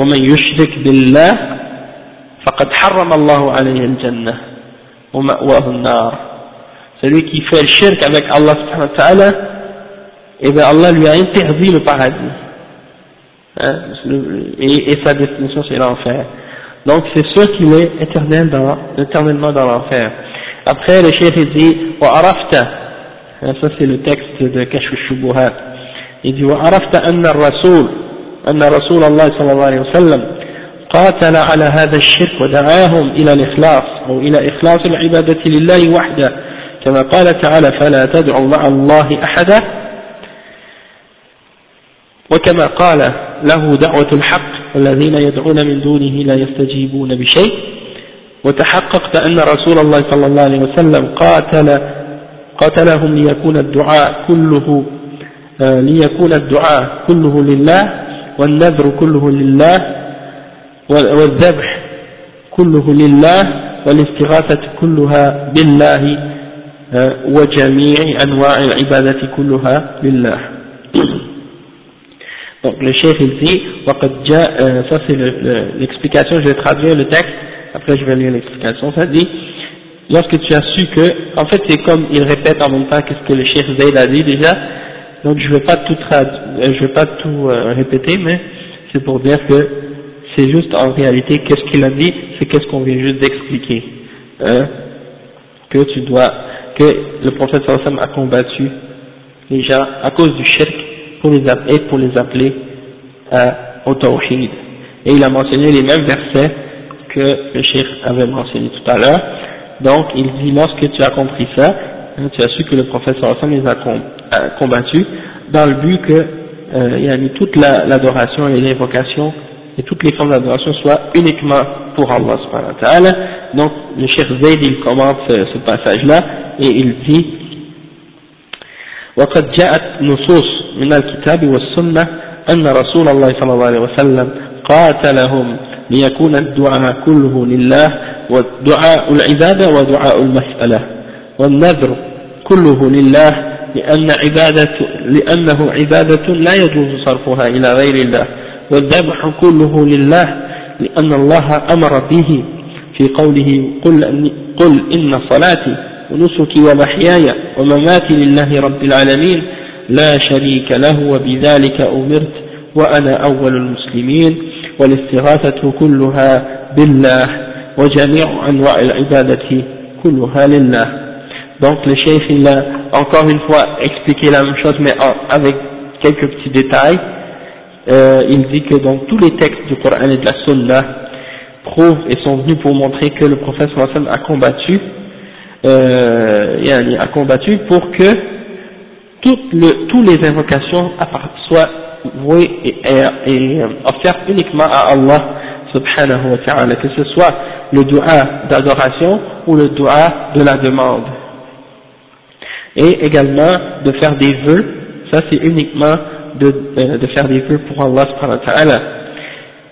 ومن يشرك بالله فقد حرم الله عليه الجنة ومأواه النار Celui qui fait le shirk avec Allah subhanahu wa ta'ala et bien Allah lui a interdit le paradis hein, et, et sa destination c'est l'enfer donc c'est sûr qu'il est éternel dans, éternellement dans l'enfer après le cheikh dit وعرفت ça c'est le texte de Kashf al-Shubuhat il dit وعرفت أن الرسول أن رسول الله صلى الله عليه وسلم قاتل على هذا الشرك ودعاهم إلى الإخلاص أو إلى إخلاص العبادة لله وحده كما قال تعالى فلا تدعوا مع الله أحدا. وكما قال له دعوة الحق والذين يدعون من دونه لا يستجيبون بشيء. وتحققت أن رسول الله صلى الله عليه وسلم قاتل قاتلهم ليكون الدعاء كله آه، ليكون الدعاء كله لله والنذر كله لله والذبح كله لله والاستغاثة كلها بالله. وجميع أنواع العبادة كلها لله Donc le chef il dit, euh, ça c'est l'explication, je vais traduire le texte, après je vais lire l'explication, ça dit, lorsque tu as su que, en fait c'est comme il répète en même temps qu'est-ce que le chef Zayd a dit déjà, donc je vais pas tout euh, je vais pas tout euh, répéter, mais c'est pour dire que c'est juste en réalité qu'est-ce qu'il a dit, c'est qu'est-ce qu'on vient juste d'expliquer, hein, que tu dois, que le prophète sallam a combattu les gens à cause du shirk pour les appeler, pour les appeler au tawhid. Et il a mentionné les mêmes versets que le shirk avait mentionné tout à l'heure. Donc il dit lorsque tu as compris ça, hein, tu as su que le prophète sallam les a combattus dans le but que euh, il a mis toute l'adoration et l'invocation et toutes les formes d'adoration soient uniquement pour Allah subhanahu wa ta'ala. Donc le Cheikh Zayd il commente ce, ce passage-là et il dit وقد جاءت نصوص من الكتاب والسنة أن رسول الله صلى الله عليه وسلم قاتلهم ليكون الدعاء كله لله ودعاء العبادة ودعاء المسألة والنذر كله لله لأن عبادة لأنه عبادة لا يجوز صرفها إلى غير الله والذبح كله لله لأن الله أمر به في قوله قل, قل إن صلاتي ونسكي ومحياي ومماتي لله رب العالمين لا شريك له وبذلك أمرت وأنا أول المسلمين والاستغاثة كلها بالله وجميع أنواع العبادة كلها لله Donc le chef il a encore une fois expliqué la même chose mais avec quelques petits détails. Euh, il dit que donc tous les textes du Coran et de la Sunna prouvent et sont venus pour montrer que le prophète a combattu, euh, a combattu pour que toutes les invocations soient vouées et, et, et, offertes uniquement à Allah subhanahu wa ta'ala, que ce soit le dua d'adoration ou le dua de la demande. Et également de faire des vœux, ça c'est uniquement de, euh, de, faire des vœux pour Allah subhanahu wa ta'ala,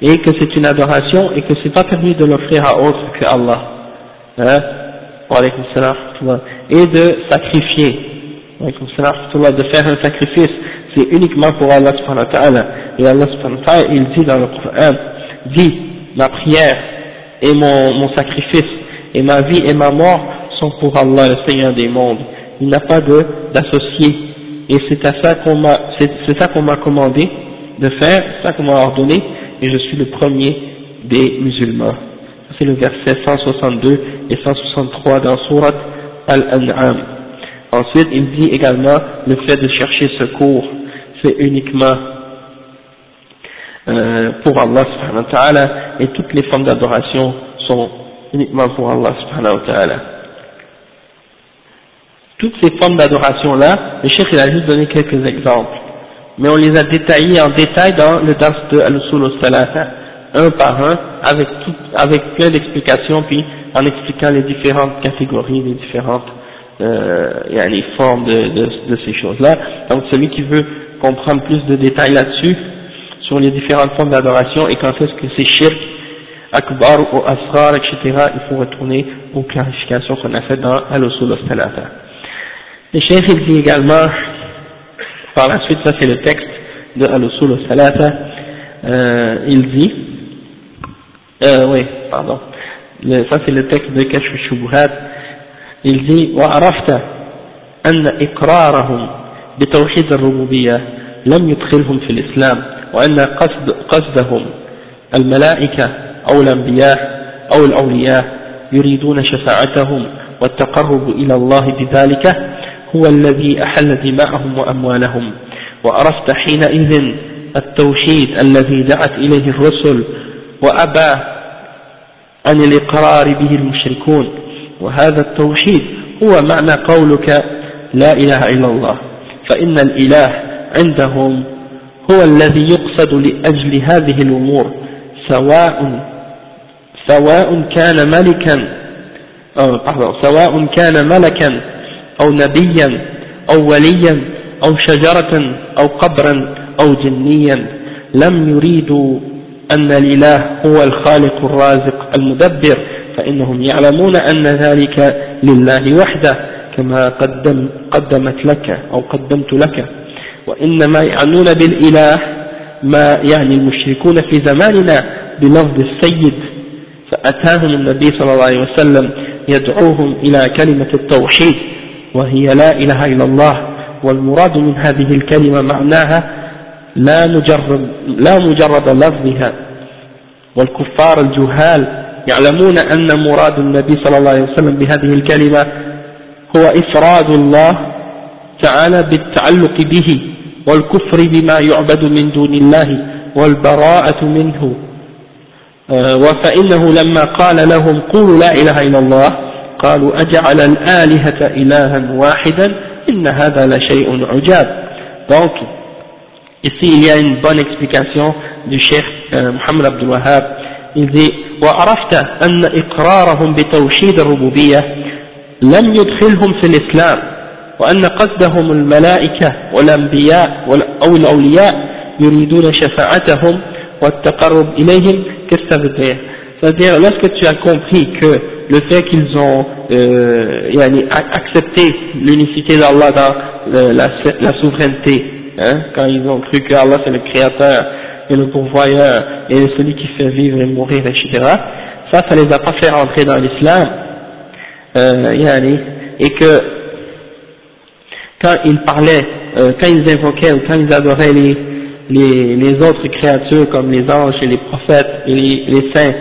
et que c'est une adoration et que c'est pas permis de l'offrir à autre que Allah, hein, et de sacrifier, de faire un sacrifice, c'est uniquement pour Allah subhanahu wa ta'ala. Et Allah subhanahu wa ta'ala, il dit dans le Coran, dit, ma prière et mon, mon sacrifice et ma vie et ma mort sont pour Allah, le Seigneur des mondes. Il n'a pas d'associé. Et c'est à ça qu'on m'a, c'est ça qu'on m'a commandé de faire, c'est ça qu'on m'a ordonné, et je suis le premier des musulmans. C'est le verset 162 et 163 dans Surat Al-An'am. Ensuite, il dit également le fait de chercher secours, c'est uniquement euh, pour Allah subhanahu wa ta'ala et toutes les formes d'adoration sont uniquement pour Allah subhanahu wa ta'ala. Toutes ces formes d'adoration-là, le chef il a juste donné quelques exemples, mais on les a détaillés en détail dans le dars de Al-Usul al-Salata, un par un, avec, tout, avec plein d'explications, puis en expliquant les différentes catégories, les différentes euh, les formes de, de, de ces choses-là. Donc celui qui veut comprendre plus de détails là-dessus, sur les différentes formes d'adoration et quand est-ce que c'est shirk, akbar ou asrar, etc., il faut retourner aux clarifications qu'on a faites dans Al-Usul al-Salata. Le cheikh il dit également, par la suite, ça c'est le texte de Al-Usul al-Salata, euh, il dit, euh, oui, pardon, ça c'est le texte de Kashf Shubuhat, il dit وعرفت أن إقرارهم بتوحيد الربوبية لم يدخلهم في الإسلام وأن قصد قصدهم الملائكة أو الأنبياء أو الأولياء يريدون شفاعتهم والتقرب إلى الله بذلك. هو الذي أحل دماءهم وأموالهم وعرفت حينئذ التوحيد الذي دعت إليه الرسل وأبى عن الإقرار به المشركون وهذا التوحيد هو معنى قولك لا إله إلا الله فإن الإله عندهم هو الذي يقصد لأجل هذه الأمور سواء سواء كان ملكا سواء كان ملكا أو نبيا أو وليا أو شجرة أو قبرا أو جنيا. لم يريدوا أن الإله هو الخالق الرازق المدبر فإنهم يعلمون أن ذلك لله وحده كما قدم قدمت لك أو قدمت لك. وإنما يعنون بالإله ما يعني المشركون في زماننا بلفظ السيد. فأتاهم النبي صلى الله عليه وسلم يدعوهم إلى كلمة التوحيد. وهي لا إله إلا الله والمراد من هذه الكلمة معناها لا مجرد, لا مجرد لفظها. والكفار الجهال يعلمون أن مراد النبي صلى الله عليه وسلم بهذه الكلمة هو إفراد الله تعالى بالتعلق به والكفر بما يعبد من دون الله والبراءة منه. آه، وفإنه لما قال لهم قولوا لا إله إلا الله قالوا أجعل الآلهة إلها واحدا إن هذا لشيء عجاب. Donc ici il y a une bonne explication du cheikh euh, Mohamed Abdul Wahhab. Il dit وعرفت أن إقرارهم بتوحيد الربوبية لم يدخلهم في الإسلام وأن قصدهم الملائكة والأنبياء أو الأولياء يريدون شفاعتهم والتقرب إليهم qu'est-ce C'est-à-dire, lorsque tu as compris que le fait qu'ils ont euh, accepté l'unicité d'Allah dans la, souveraineté, hein, quand ils ont cru que Allah c'est le créateur, et le pourvoyeur et celui qui fait vivre et mourir, etc. Ça, ça les a pas fait rentrer dans l'islam. Euh, et que quand ils parlaient, euh, quand ils invoquaient ou quand ils adoraient les, autres créatures comme les anges et les prophètes et les saints,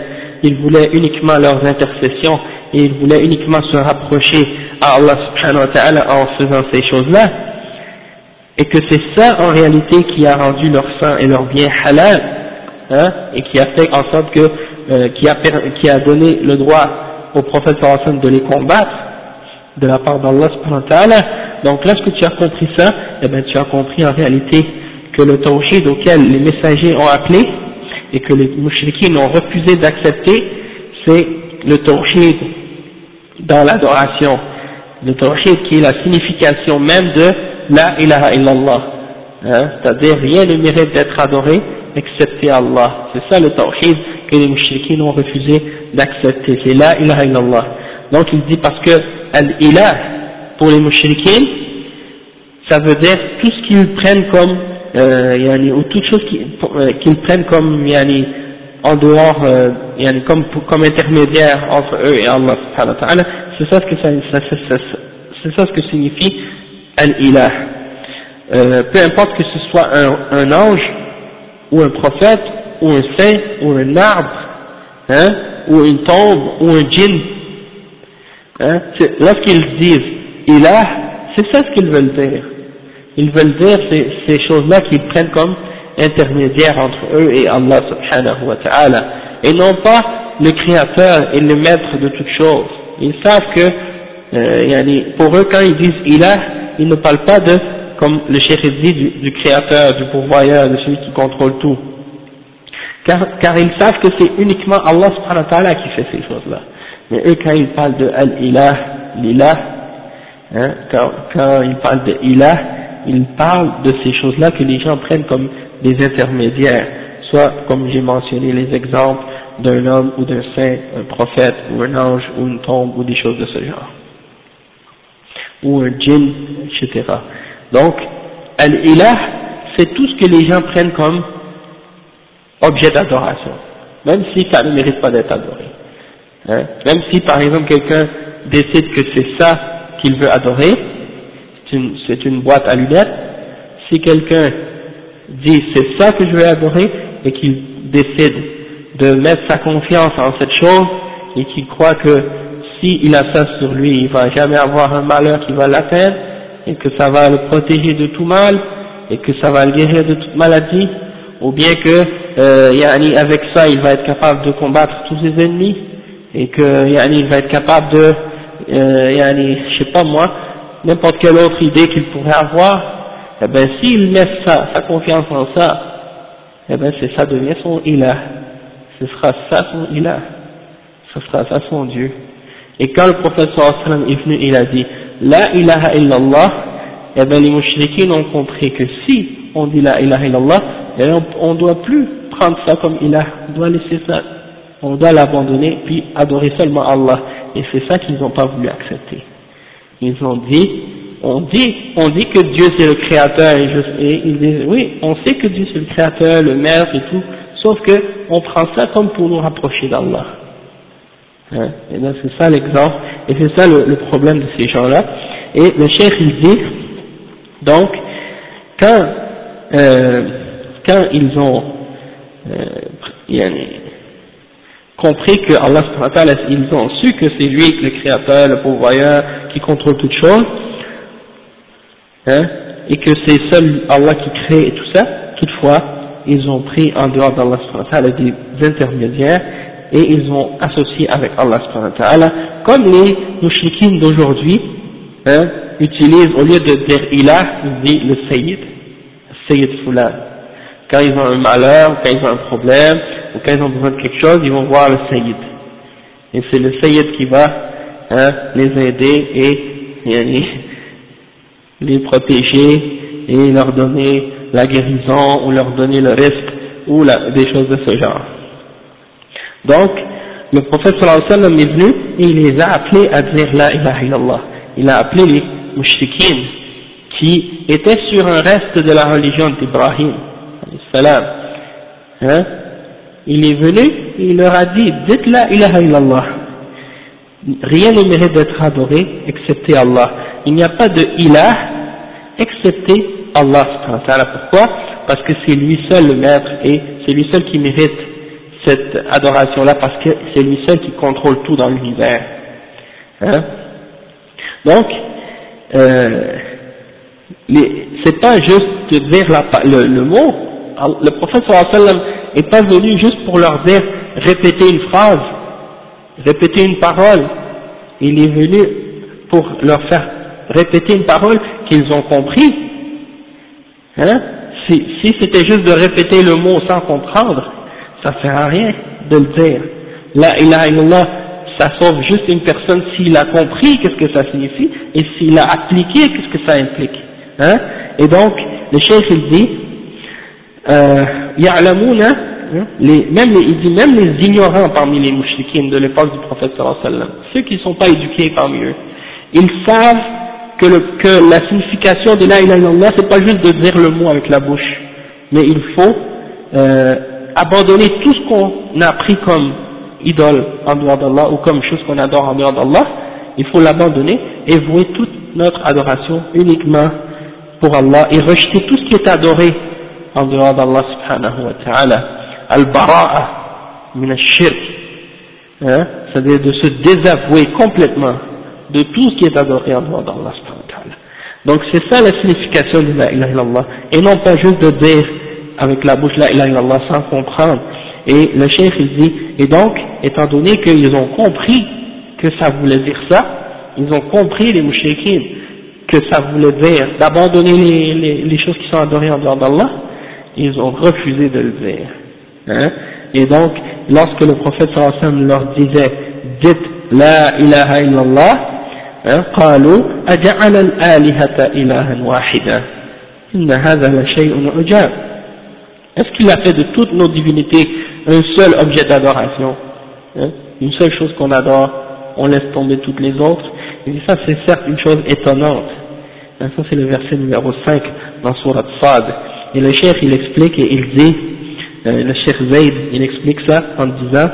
ils voulaient uniquement leurs intercessions et ils voulaient uniquement se rapprocher à Allah subhanahu wa ta'ala en faisant ces choses-là. Et que c'est ça en réalité qui a rendu leur sang et leur bien halal, hein, et qui a fait en sorte que, euh, qui, a, qui a donné le droit au prophète sallallahu de les combattre de la part d'Allah Donc lorsque tu as compris ça, eh ben tu as compris en réalité que le tawhid auquel les messagers ont appelé et que les mouchriquins ont refusé d'accepter, c'est le tawhid dans l'adoration. Le tawhid qui est la signification même de la ilaha illallah. Hein, C'est-à-dire rien ne mérite d'être adoré excepté Allah. C'est ça le tawhid que les mouchriquins ont refusé d'accepter. C'est la ilaha illallah. Donc il dit parce que al-ilah pour les mouchriquins ça veut dire tout ce qu'ils prennent comme, euh, yani, ou toute chose euh, qu'ils prennent comme yani, en dehors, euh, comme, comme intermédiaire entre eux et Allah subhanahu c'est ça ce que ça, ça, c'est ça ce que signifie al-ilah. Euh, peu importe que ce soit un, un ange, ou un prophète, ou un saint, ou un arbre, hein, ou une tombe, ou un djinn, hein, lorsqu'ils disent ilah, c'est ça ce qu'ils veulent dire. Ils veulent dire ces, choses-là qu'ils prennent comme intermédiaires entre eux et Allah subhanahu wa ta'ala, et non pas le créateur et le maître de toutes choses. Ils savent que, euh, pour eux, quand ils disent ilah, ils ne parlent pas de, comme le cheikh dit, du, du créateur, du pourvoyeur, de celui qui contrôle tout. Car, car ils savent que c'est uniquement Allah subhanahu wa ta'ala qui fait ces choses-là. Mais eux, quand ils parlent de al-ilah, l'ilah, hein, quand, quand ils parlent de ilah, il parle de ces choses-là que les gens prennent comme des intermédiaires, soit comme j'ai mentionné les exemples d'un homme ou d'un saint, un prophète ou un ange ou une tombe ou des choses de ce genre, ou un djinn, etc. Donc, al-ilah, c'est tout ce que les gens prennent comme objet d'adoration, même si ça ne mérite pas d'être adoré. Hein? Même si par exemple quelqu'un décide que c'est ça qu'il veut adorer, c'est une, boîte à lunettes. Si quelqu'un dit c'est ça que je vais adorer et qu'il décide de mettre sa confiance en cette chose et qu'il croit que s'il a ça sur lui, il va jamais avoir un malheur qui va l'atteindre et que ça va le protéger de tout mal et que ça va le guérir de toute maladie, ou bien que euh, avec ça il va être capable de combattre tous ses ennemis et que yani, il va être capable de, euh, yani, je sais pas moi, n'importe quelle autre idée qu'il pourrait avoir, eh ben s'il met ça, sa confiance en ça, eh ben c'est ça devient son ilah. Ce sera ça son ilah. Ce sera ça son Dieu. Et quand le professeur sallam est venu, il a dit La ilaha illallah, eh ben les mouchriquins ont compris que si on dit la ilaha illallah, eh ben on ne doit plus prendre ça comme ilah, on doit laisser ça, on doit l'abandonner puis adorer seulement Allah. Et c'est ça qu'ils n'ont pas voulu accepter. Ils ont dit, on dit, on dit que Dieu c'est le créateur et, ils disent, oui, on sait que Dieu c'est le créateur, le maître et tout, sauf que on prend ça comme pour nous rapprocher d'Allah. Hein? Et donc c'est ça l'exemple, et c'est ça le, problème de ces gens-là. Et le chef il dit, donc, quand, euh, quand ils ont euh, compris que Allah ils ont su que c'est lui le créateur, le pourvoyeur, qui contrôle toutes choses, hein, et que c'est seul Allah qui crée et tout ça, toutefois, ils ont pris en dehors d'Allah des intermédiaires et ils ont associé avec Allah comme les mouchikines d'aujourd'hui hein, utilisent, au lieu de dire ilah, ils disent le sayyid, sayyid fulan. Quand ils ont un malheur, quand ils ont un problème, ou quand ils ont besoin de quelque chose, ils vont voir le sayyid. Et c'est le sayyid qui va hein, les aider et, les protéger et leur donner la guérison ou leur donner le risque ou des choses de ce genre. Donc, le prophète sallallahu alayhi wa sallam est venu et il les a appelés à dire la ilaha illallah. Il a appelé les mouchriquins qui étaient sur un reste de la religion d'Ibrahim, salam. Hein? Il est venu il leur a dit, dites la ilaha illallah rien ne mérite d'être adoré excepté Allah. Il n'y a pas de ilah excepté Allah. Pourquoi? Parce que c'est lui seul le maître et c'est lui seul qui mérite cette adoration-là parce que c'est lui seul qui contrôle tout dans l'univers. Hein? Donc, euh, c'est pas juste de le, mot. Le prophète sallam est pas venu juste pour leur dire répéter une phrase répéter une parole. Il est venu pour leur faire répéter une parole qu'ils ont compris. Hein? Si, si c'était juste de répéter le mot sans comprendre, ça sert à rien de le dire. La ilaha illallah, ça sauve juste une personne s'il a compris qu'est-ce que ça signifie et s'il a appliqué qu'est-ce que ça implique. Hein? Et donc, le chef il dit, euh, Hein? les, même les, il dit même les ignorants parmi les mouchikines de l'époque du prophète sallam, ceux qui ne sont pas éduqués parmi eux, ils savent que, le, que la signification de la ilaha illallah, c'est pas juste de dire le mot avec la bouche, mais il faut euh, abandonner tout ce qu'on a pris comme idole en dehors d'Allah ou comme chose qu'on adore en dehors d'Allah, il faut l'abandonner et vouer toute notre adoration uniquement pour Allah et rejeter tout ce qui est adoré en dehors d'Allah subhanahu wa ta'ala. Al-bara'a min al-shirk, hein, c'est-à-dire de se désavouer complètement de tout ce qui est adoré en dehors d'Allah subhanahu wa ta'ala. Donc c'est ça la signification de la ilaha et non pas juste de dire avec la bouche la ilaha sans comprendre. Et le chef il dit, et donc, étant donné qu'ils ont compris que ça voulait dire ça, ils ont compris les mouchriquins que ça voulait dire d'abandonner les, les, choses qui sont adorées en dehors d'Allah, ils ont refusé de le dire. Hein et donc, lorsque le prophète sallallahu leur disait, dites la ilaha illallah, قالوا أجعل الآلهة إلها واحدا إن هذا لشيء عجاب Est-ce qu'il a fait de toutes nos divinités un seul objet d'adoration hein Une seule chose qu'on adore, on laisse tomber toutes les autres Il dit ça c'est certes une chose étonnante. Hein, ça c'est le verset numéro 5 dans Surat Sad. Et le cheikh il explique et il dit, euh, le cheikh Zayd il explique ça en disant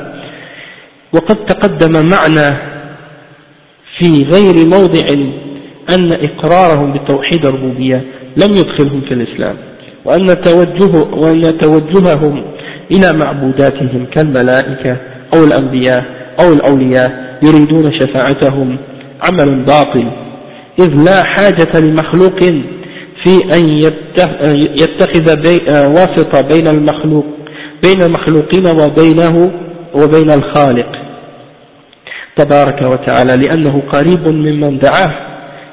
وقد تقدم معنا في غير موضع أن إقرارهم بتوحيد الربوبية لم يدخلهم في الإسلام وأن, توجه وأن توجههم إلى معبوداتهم كالملائكة أو الأنبياء أو الأولياء يريدون شفاعتهم عمل باطل إذ لا حاجة لمخلوق في أن يتخذ واسطة بين المخلوق بين المخلوقين وبينه وبين الخالق. تبارك وتعالى لأنه قريب ممن دعاه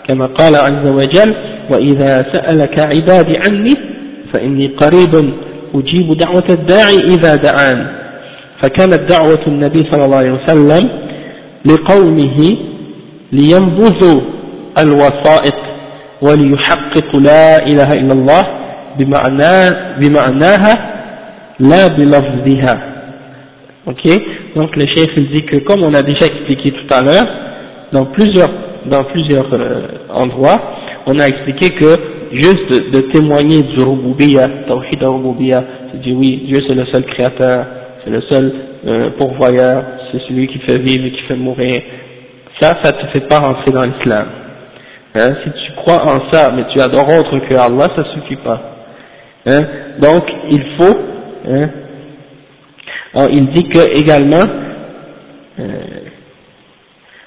كما قال عز وجل وإذا سألك عبادي عني فإني قريب أجيب دعوة الداعي إذا دعان. فكانت دعوة النبي صلى الله عليه وسلم لقومه لينبذوا الوسائط وليحققوا لا إله إلا الله بمعنى بمعناها لا بلفظها Ok Donc le chef il dit que comme on a déjà expliqué tout à l'heure, dans plusieurs, dans plusieurs euh, endroits, on a expliqué que juste de, de témoigner du Rububiya, Tawhid al-Rububiya, c'est dire oui, Dieu c'est le seul créateur, c'est le seul euh, pourvoyeur, c'est celui qui fait vivre et qui fait mourir, ça, ça te fait pas rentrer dans l'islam. Hein, si tu crois en ça, mais tu adores autre que Allah, ça suffit pas. Hein, donc, il faut, hein, alors, il dit que également, euh,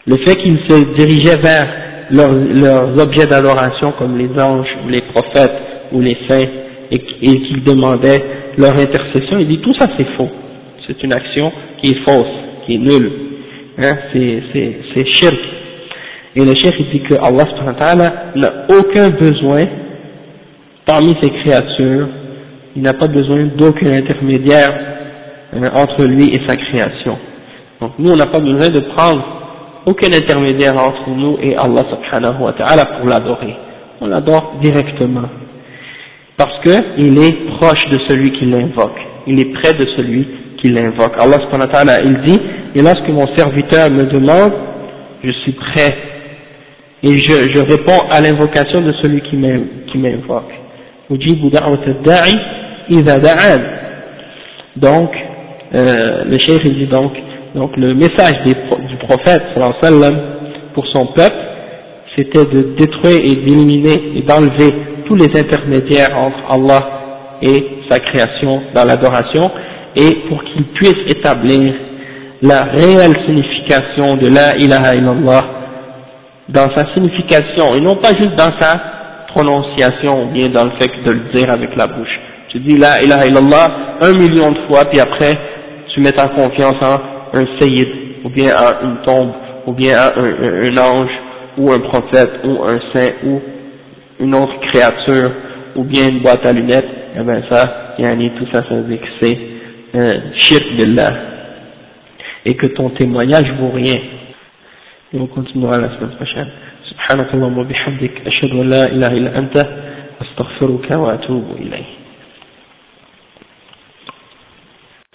le fait qu'ils se dirigeaient vers leurs, leurs objets d'adoration comme les anges ou les prophètes ou les saints et, qu'ils demandaient leur intercession, il dit tout ça c'est faux. C'est une action qui est fausse, qui est nulle. Hein, c'est shirk. Et le il dit que Allah n'a aucun besoin parmi ses créatures, il n'a pas besoin d'aucun intermédiaire hein, entre lui et sa création. Donc nous on n'a pas besoin de prendre aucun intermédiaire entre nous et Allah subhanahu wa ta'ala pour l'adorer. On l'adore directement. Parce qu'il est proche de celui qui l'invoque. Il est près de celui qui l'invoque. Allah subhanahu wa ta'ala, il dit, et lorsque mon serviteur me demande, je suis prêt. Et je, je réponds à l'invocation de celui qui m'invoque. Donc, euh, le chef il dit donc, donc le message du prophète pour son peuple, c'était de détruire et d'éliminer et d'enlever tous les intermédiaires entre Allah et sa création dans l'adoration, et pour qu'il puisse établir la réelle signification de la ilaha illallah dans sa signification, et non pas juste dans sa prononciation, ou bien dans le fait de le dire avec la bouche. Tu dis la ilaha illallah un million de fois, puis après tu mets ta confiance en un sayyid, ou bien à une tombe, ou bien à un, ange, ou un prophète, ou un saint, ou une autre créature, ou bien une boîte à lunettes, et eh bien ça, yani, tout ça, ça veut dire que c'est euh, shirk billah, et que ton témoignage vaut rien. Et on continuera la semaine prochaine. سبحانك اللهم وبحمدك أشهد أن لا إله إلا أنت أستغفرك وأتوب إليه